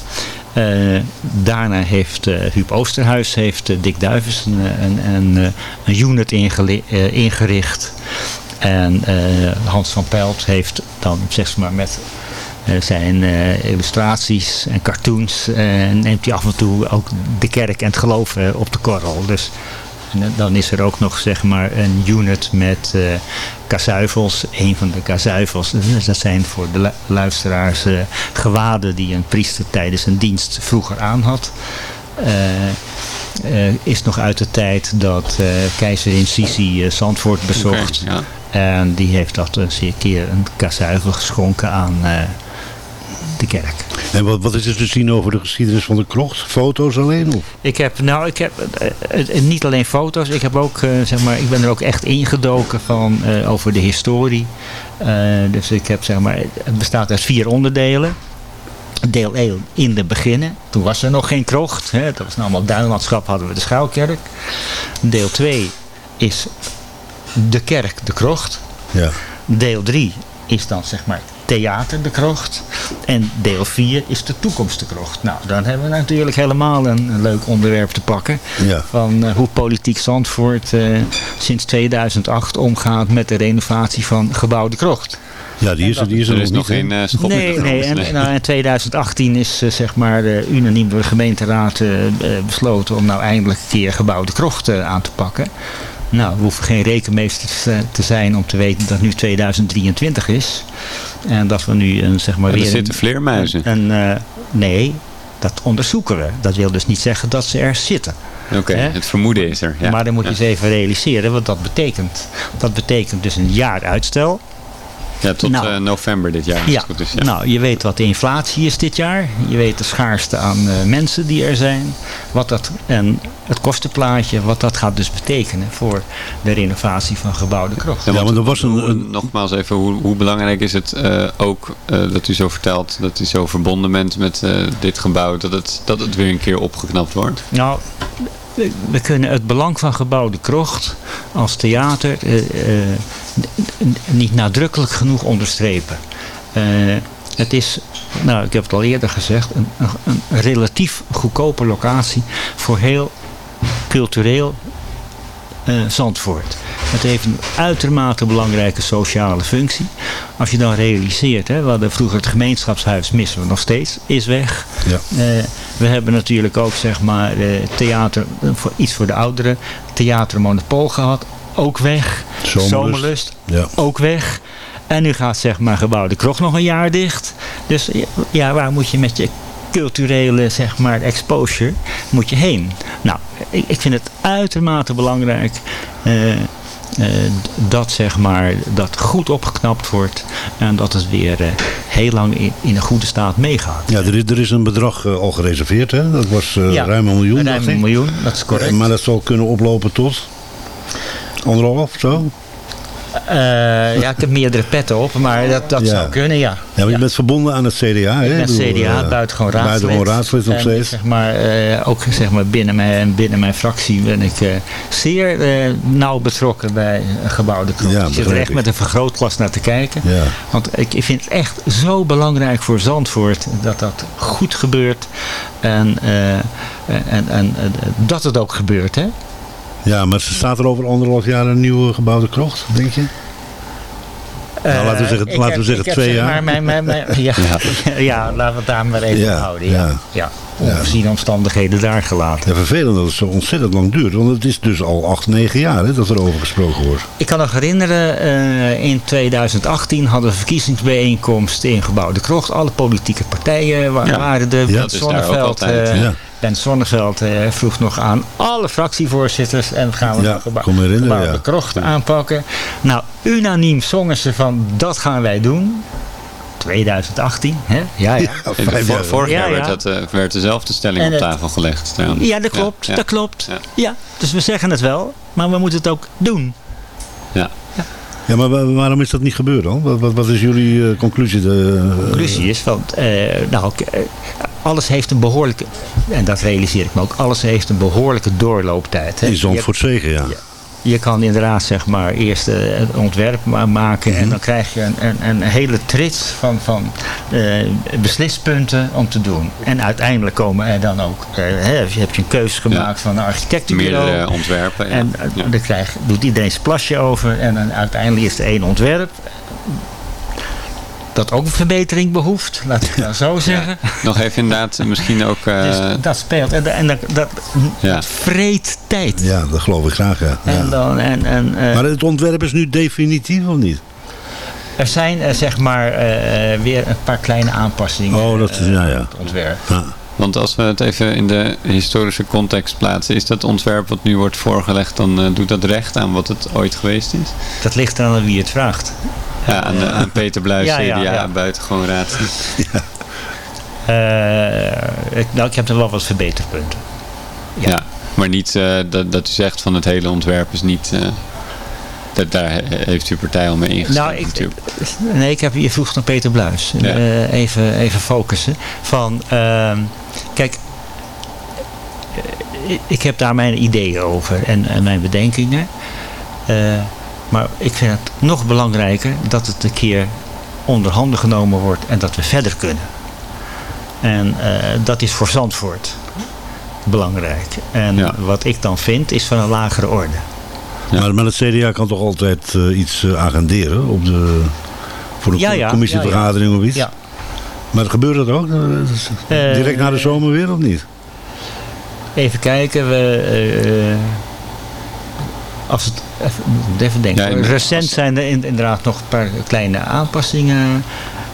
Eh, daarna heeft eh Huub Oosterhuis, heeft eh, Dick Duivens een, een, eh, unit eh, ingericht. En eh, Hans van Pelt heeft dan zeg maar met eh, zijn eh, illustraties en cartoons eh, neemt hij af en toe ook de kerk en het geloof eh, op de korrel. Dus dan is er ook nog zeg maar een unit met eh kazuivels. Een van de kazuivels, dat zijn voor de lu- luisteraars eh, gewaden die een priester tijdens een dienst vroeger aan had. Eh, is nog uit de tijd dat keizerin Sisi Zandvoort bezocht. Ja. En die heeft dat een keer een kazuivel geschonken aan de kerk. En wat, wat is er te zien over de geschiedenis van de krocht? Foto's alleen? Of? Ik heb, nou, ik heb eh, niet alleen foto's. Ik heb ook, zeg maar, ik ben er ook echt ingedoken van over de historie. Dus ik heb, zeg maar, het bestaat uit vier onderdelen. Deel 1 in de beginnen. Toen was er nog geen krocht. Hè. Dat was nou allemaal duinlandschap, hadden we de schuilkerk. Deel 2 is de kerk, de krocht. Ja. Deel 3 is dan zeg maar theater de krocht. En deel 4 is de toekomst de krocht. Nou, dan hebben we natuurlijk helemaal een, een leuk onderwerp te pakken. Ja. Van eh, hoe politiek Zandvoort eh, sinds 2008 omgaat met de renovatie van gebouw de krocht. Ja, die is er, die is er, Er is nog niet, geen eh, schop Nee, in de nee. grond. En, nou, in 2018 is zeg maar eh, unaniem door de gemeenteraad besloten om nou eindelijk een keer gebouw de krocht aan te pakken. Nou, we hoeven geen rekenmeesters eh, te zijn om te weten dat het nu 2023 is. En dat we nu een, zeg maar En er weer... zitten vleermuizen. Een, eh, nee, dat onderzoeken we. Dat wil dus niet zeggen dat ze er zitten. Oké, het vermoeden is er. Ja. Maar dan moet je ja. eens even realiseren wat dat betekent. Dat betekent dus een jaar uitstel. Ja, tot Nou. eh, november dit jaar. Ja, het goed is, ja. nou je weet wat de inflatie is dit jaar. Je weet de schaarste aan eh, mensen die er zijn. Wat dat, en het kostenplaatje, wat dat gaat dus betekenen voor de renovatie van gebouwde krocht. Ja, Ja, want maar er was een- Nogmaals even, hoe, hoe belangrijk is het eh, ook eh, dat u zo vertelt, dat u zo verbonden bent met eh, dit gebouw, dat het, dat het weer een keer opgeknapt wordt? Nou, we, we kunnen het belang van gebouwde krocht als theater eh, eh, niet nadrukkelijk genoeg onderstrepen. Eh, het is, nou ik heb het al eerder gezegd, een, een, een relatief goedkope locatie voor heel cultureel eh, Zandvoort. Het heeft een uitermate belangrijke sociale functie. Als je dan realiseert, hè, we hadden vroeger het gemeenschapshuis, missen we nog steeds, is weg. Ja. Eh, we hebben natuurlijk ook zeg maar theater, voor, iets voor de ouderen, theater Monopool gehad, ook weg. Zomerlust. Ja. ook weg. En nu gaat zeg maar gebouw de krocht nog een jaar dicht. Dus ja, waar moet je met je culturele zeg maar exposure moet je heen? Nou, ik, ik vind het uitermate belangrijk eh, eh, dat zeg maar dat goed opgeknapt wordt en dat het weer eh, heel lang in, in een goede staat meegaat. Ja, er is, er is een bedrag al gereserveerd, hè? Dat was Ja, ruim een miljoen, Ruim een miljoen, dat is correct. Maar dat zal kunnen oplopen tot anderhalf, zo? Eh, ja, ik heb meerdere petten op, maar dat, dat Ja. zou kunnen, ja. Ja, maar je bent verbonden aan het CDA, hè? Ik ben CDA, eh, buitengewoon raadslid. Buitengewoon raadslid nog En, steeds. Zeg maar, eh, ook zeg maar, binnen, mijn, binnen mijn fractie ben ik zeer nauw betrokken bij gebouwde kroeg. Ja, ik zit er echt met een vergrootglas naar te kijken. Ja. Want ik, vind het echt zo belangrijk voor Zandvoort dat dat goed gebeurt. En, en, en, eh, dat het ook gebeurt. Hè? Ja, maar staat er over anderhalf jaar een nieuwe gebouwde krocht, denk je? Nou, laten we zeggen- Eh, laten we heb- zeggen twee zeg jaar. Maar, mijn, mijn, mijn- ja, <laughs> ja. laten we het daar maar even Ja, houden. Ja. ja. Ja. Onvoorziene omstandigheden daar gelaten. Ja, vervelend dat het zo ontzettend lang duurt. Want het is dus al acht, negen jaar hè, dat er over gesproken wordt. Ik kan nog herinneren, eh, in 2018 hadden we een verkiezingsbijeenkomst in Gebouw de Krocht. Alle politieke partijen wa- waren er. Ja, dat is daar ook Zonneveld, altijd. eh, Ben Zonneveld eh, vroeg nog aan alle fractievoorzitters. En gaan we Ja, Gebouw, de Krocht aanpakken. Nou, unaniem zongen ze van dat gaan wij doen. 2018, hè? Ja, ja. Ja, En jaar. vorig Ja, jaar ja. werd, dat, eh, werd dezelfde stelling En op het- tafel gelegd. trouwens. Ja, dat klopt, ja. dat klopt. Ja. Ja, dus we zeggen het wel, maar we moeten het ook doen. Ja. Ja, maar wa- waarom is dat niet gebeurd dan? Wat, wat, wat is jullie eh, conclusie? De, conclusie is, want eh, nou, eh, alles heeft een behoorlijke, en dat realiseer ik me ook, alles heeft een behoorlijke doorlooptijd. Hè. in Zandvoort zegen, ja. Je kan inderdaad zeg maar eerst eh, het ontwerp ma- maken Mhm. en dan krijg je een, een, een hele trits van, van eh, beslispunten om te doen. En uiteindelijk komen er dan ook, eh, hè, heb je hebt je een keuze gemaakt van een architectenbureau. Meerdere ontwerpen. Ja. En Ja. dan krijg, doet iedereen zijn plasje over en dan uiteindelijk is er één ontwerp. Dat ook verbetering behoeft, laat ik het nou zo zeggen. Nog even inderdaad, <laughs> misschien ook... eh, Dus dat speelt. En, en dat, dat, Ja. dat vreet tijd. Ja, dat geloof ik graag, ja. En ja. dan, en, en, eh, Maar het ontwerp is nu definitief of niet? er zijn eh, zeg maar eh, weer een paar kleine aanpassingen. Oh, dat is, eh, ja, ja. het ontwerp. Ja. Want als we het even in de historische context plaatsen, is dat ontwerp wat nu wordt voorgelegd, dan eh, doet dat recht aan wat het ooit geweest is? Dat ligt aan wie het vraagt. Ja, aan, aan Peter Bluis, Ja, ja, CDA, ja. buitengewoon raad. <laughs> Eh, ik, nou, ik heb er wel wat verbeterpunten. Ja. maar niet eh, dat, dat u zegt van het hele ontwerp is niet... eh, dat, daar he- heeft uw partij al mee ingestemd Nou, ik, natuurlijk. nee, ik heb je vroeg naar Peter Bluis. Eh, even, even focussen. Van, ehm, kijk, eh, ik heb daar mijn ideeën over en, en mijn bedenkingen. Eh, maar ik vind het nog belangrijker dat het een keer onder handen genomen wordt en dat we verder kunnen. En eh, dat is voor Zandvoort belangrijk. En Ja. wat ik dan vind is van een lagere orde. Maar, maar het CDA kan toch altijd eh, iets eh, agenderen op de, voor de Ja, commissievergadering of iets? Ja. Maar gebeurt dat ook? Direct na de zomer weer of niet? Even kijken. We, als het, even, denken. Ja, Recent zijn er in- inderdaad nog een paar kleine aanpassingen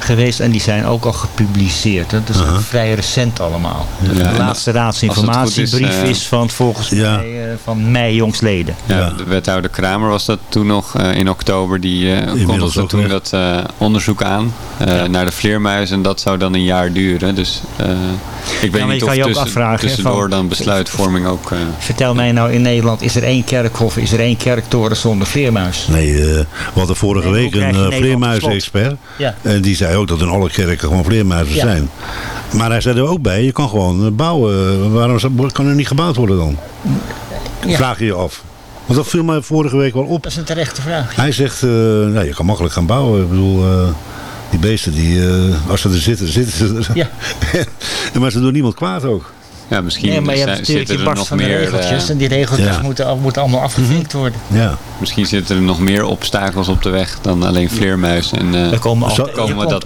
geweest. En die zijn ook al gepubliceerd. hè. Dat is vrij recent allemaal. Ja, de laatste raadsinformatiebrief is, is, eh, van volgens Ja. mij eh, van mei jongstleden. Ja, Ja. de wethouder Kramer was dat toen nog eh, in oktober. Die eh kondigde toen weg. dat eh, onderzoek aan eh, naar de vleermuizen. En dat zou dan een jaar duren. Dus eh, ik weet niet kan of je ook tussen, afvragen, tussendoor van- dan besluitvorming ook... eh, Vertel mij nou in Nederland, is er één kerkhof, is er één kerktoren zonder vleermuis? Nee, eh, we hadden vorige week een uh. Ja. En die zei ook dat in alle kerken gewoon vleermuizen Ja. zijn. Maar hij zei er ook bij, je kan gewoon eh, bouwen. Waarom kan er niet gebouwd worden dan? Ja. Vraag je je af. Want dat viel mij vorige week wel op. Dat is een terechte vraag. Hij zegt, eh, nou, je kan makkelijk gaan bouwen. Ik bedoel, eh, die beesten, die, als ze er zitten, zitten ze er. Ja. <laughs> En maar ze doen niemand kwaad ook. Ja, misschien Nee, maar je hebt natuurlijk zitten je er barst nog van de meer... regeltjes. eh, En die regeltjes Ja. moeten, al- moeten allemaal afgevinkt worden. Ja. misschien zitten er nog meer obstakels op de weg dan alleen vleermuizen. En eh, Er komen altijd, komen je we komt dat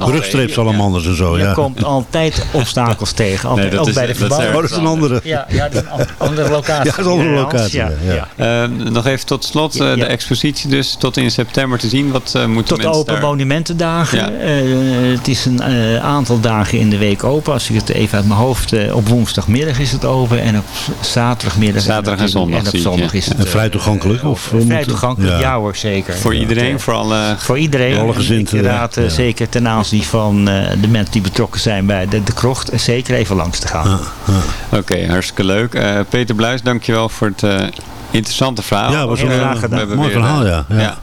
en zo, Je ja. komt altijd <laughs> obstakels tegen. Altijd, ook is- bij de verbouwing. Oh, dat is een andere. Ja, ja, dat is een <laughs> andere locatie. Ja, een andere locatie, Ja, ja, ja. ja. eh, nog even tot slot, Ja, eh, ja. de expositie dus tot in september te zien. Wat eh, moeten Tot Open daar... Monumentendagen. Ja. Eh, het is een eh, aantal dagen in de week open. Als ik het even uit mijn hoofd... op woensdagmiddag is het open. En op zaterdagmiddag... Zaterdag en zondag En op zondag is het... En eh, vrij toegankelijk? Of, vrij moet- toegankelijk, ja. ja. hoor, zeker. Voor iedereen, voor alle... Voor iedereen. Alle eh, ja. zeker ten aanzien van eh, de mensen die betrokken zijn bij de, de krocht. eh, Zeker even langs te gaan. Oké, hartstikke leuk. Eh, Peter Bluis, dankjewel voor het eh, interessante verhaal. Ja, was een, graag eh, gedaan. hebben mooi weer, verhaal, eh, ja. ja.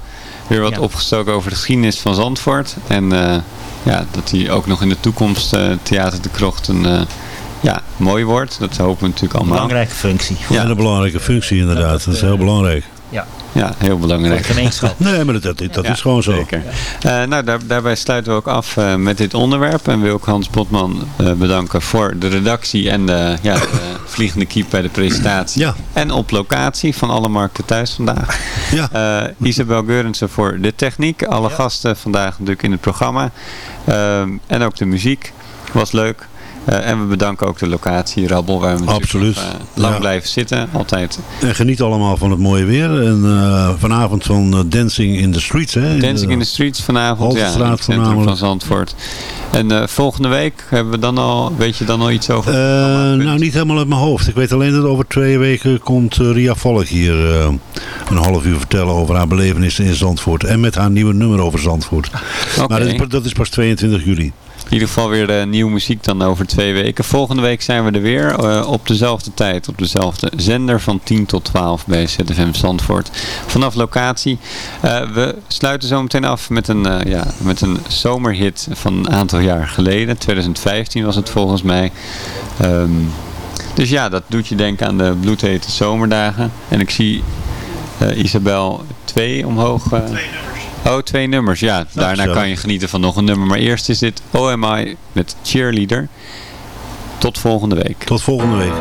weer wat Ja. opgestoken over de geschiedenis van Zandvoort. En eh, ja, dat hij ook nog in de toekomst eh, Theater de Krocht een eh, ja, mooi wordt. Dat hopen we natuurlijk allemaal. Belangrijke functie. Ja. En een belangrijke functie inderdaad. Dat is heel belangrijk. Ja, Ja, heel belangrijk. gemeenschap. <laughs> Nee, maar dat, dat, dat Ja, is gewoon zo. Zeker. Eh, nou, daar, daarbij sluiten we ook af eh, met dit onderwerp. En wil ik Hans Botman eh, bedanken voor de redactie en de, ja, de <laughs> vliegende kiep bij de presentatie. Ja. En op locatie van alle markten thuis vandaag. Ja. Eh, Isabel Geurensen voor de techniek. Alle gasten vandaag natuurlijk in het programma. Ehm, en ook de muziek. Was leuk. Eh, en we bedanken ook de locatie Rabbel waar we Absoluut. eh, lang Ja. blijven zitten. Altijd En geniet allemaal van het mooie weer. En eh, vanavond van Dancing in the Streets. Hè, Dancing in the Streets vanavond. Ja, in het centrum van Zandvoort. En volgende week hebben we dan al, weet je dan al iets over? nou, niet helemaal uit mijn hoofd. Ik weet alleen dat over twee weken komt Ria Volk hier een half uur vertellen over haar belevenissen in Zandvoort. En met haar nieuwe nummer over Zandvoort. Oké. Maar dat is, dat is pas 22 juli. In ieder geval weer de nieuwe muziek dan over twee weken. Volgende week zijn we er weer eh, op dezelfde tijd, op dezelfde zender van 10 tot 12 bij ZFM Zandvoort. Vanaf locatie. Eh, we sluiten zo meteen af met een, eh, ja, met een zomerhit van een aantal jaar geleden. 2015 was het volgens mij. Ehm, dus ja, dat doet je denken aan de bloedhete zomerdagen. En ik zie eh, Isabel twee omhoog. Oh, twee nummers, ja. Daarna kan je genieten van nog een nummer. Maar eerst is dit oh OMI met Cheerleader. Tot volgende week. Tot volgende week.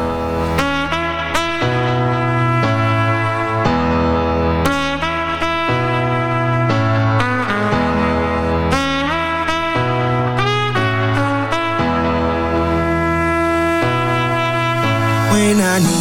When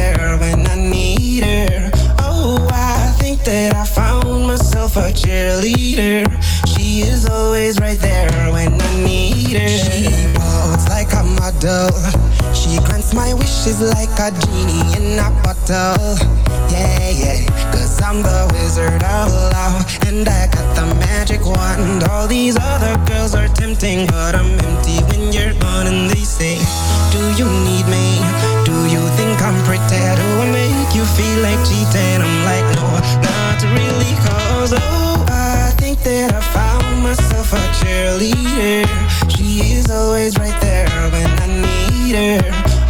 cheerleader. She is always right there when I need her. She walks like a model. My wishes like a genie in a bottle. Yeah, yeah. Cause I'm the wizard of love. And I got the magic wand. All these other girls are tempting, but I'm empty when you're gone. And they say, Do you need me? Do you think I'm pretty? Do I make you feel like cheating? I'm like, no, not really. Cause oh, I think that I found myself a cheerleader. She is always right there when I need her.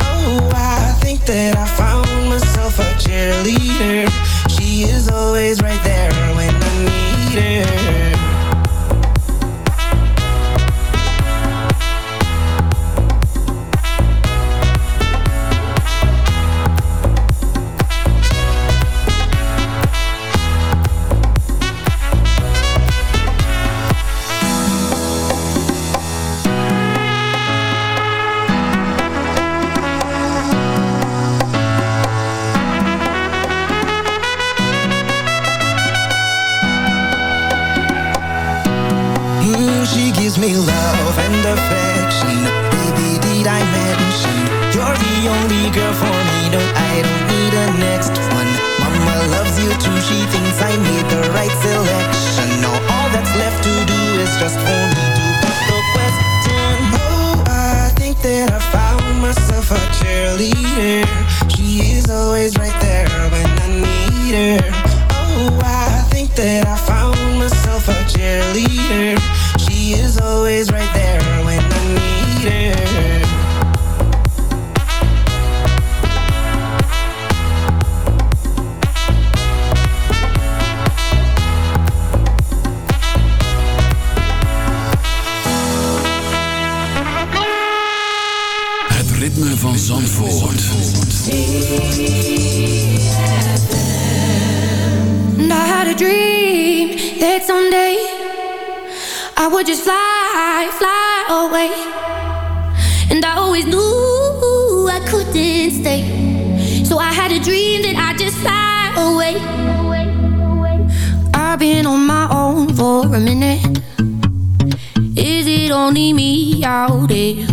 I think that I found myself a cheerleader. She is always right there when I need her. For a minute. Is it only me out there?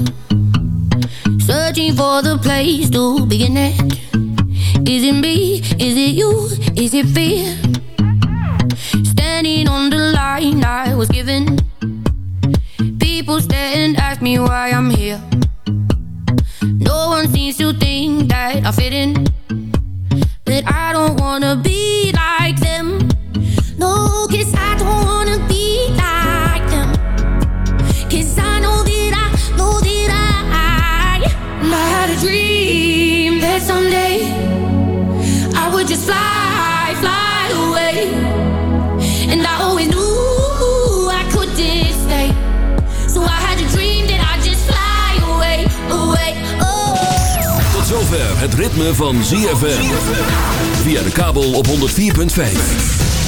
Searching for the place to begin it. Is it me? Is it you? Is it fear? Standing on the line I was given. People stare and ask me why I'm here. No one seems to think that I fit in. But I don't wanna be like them. Het ritme van ZFM. Via de kabel op 104.5.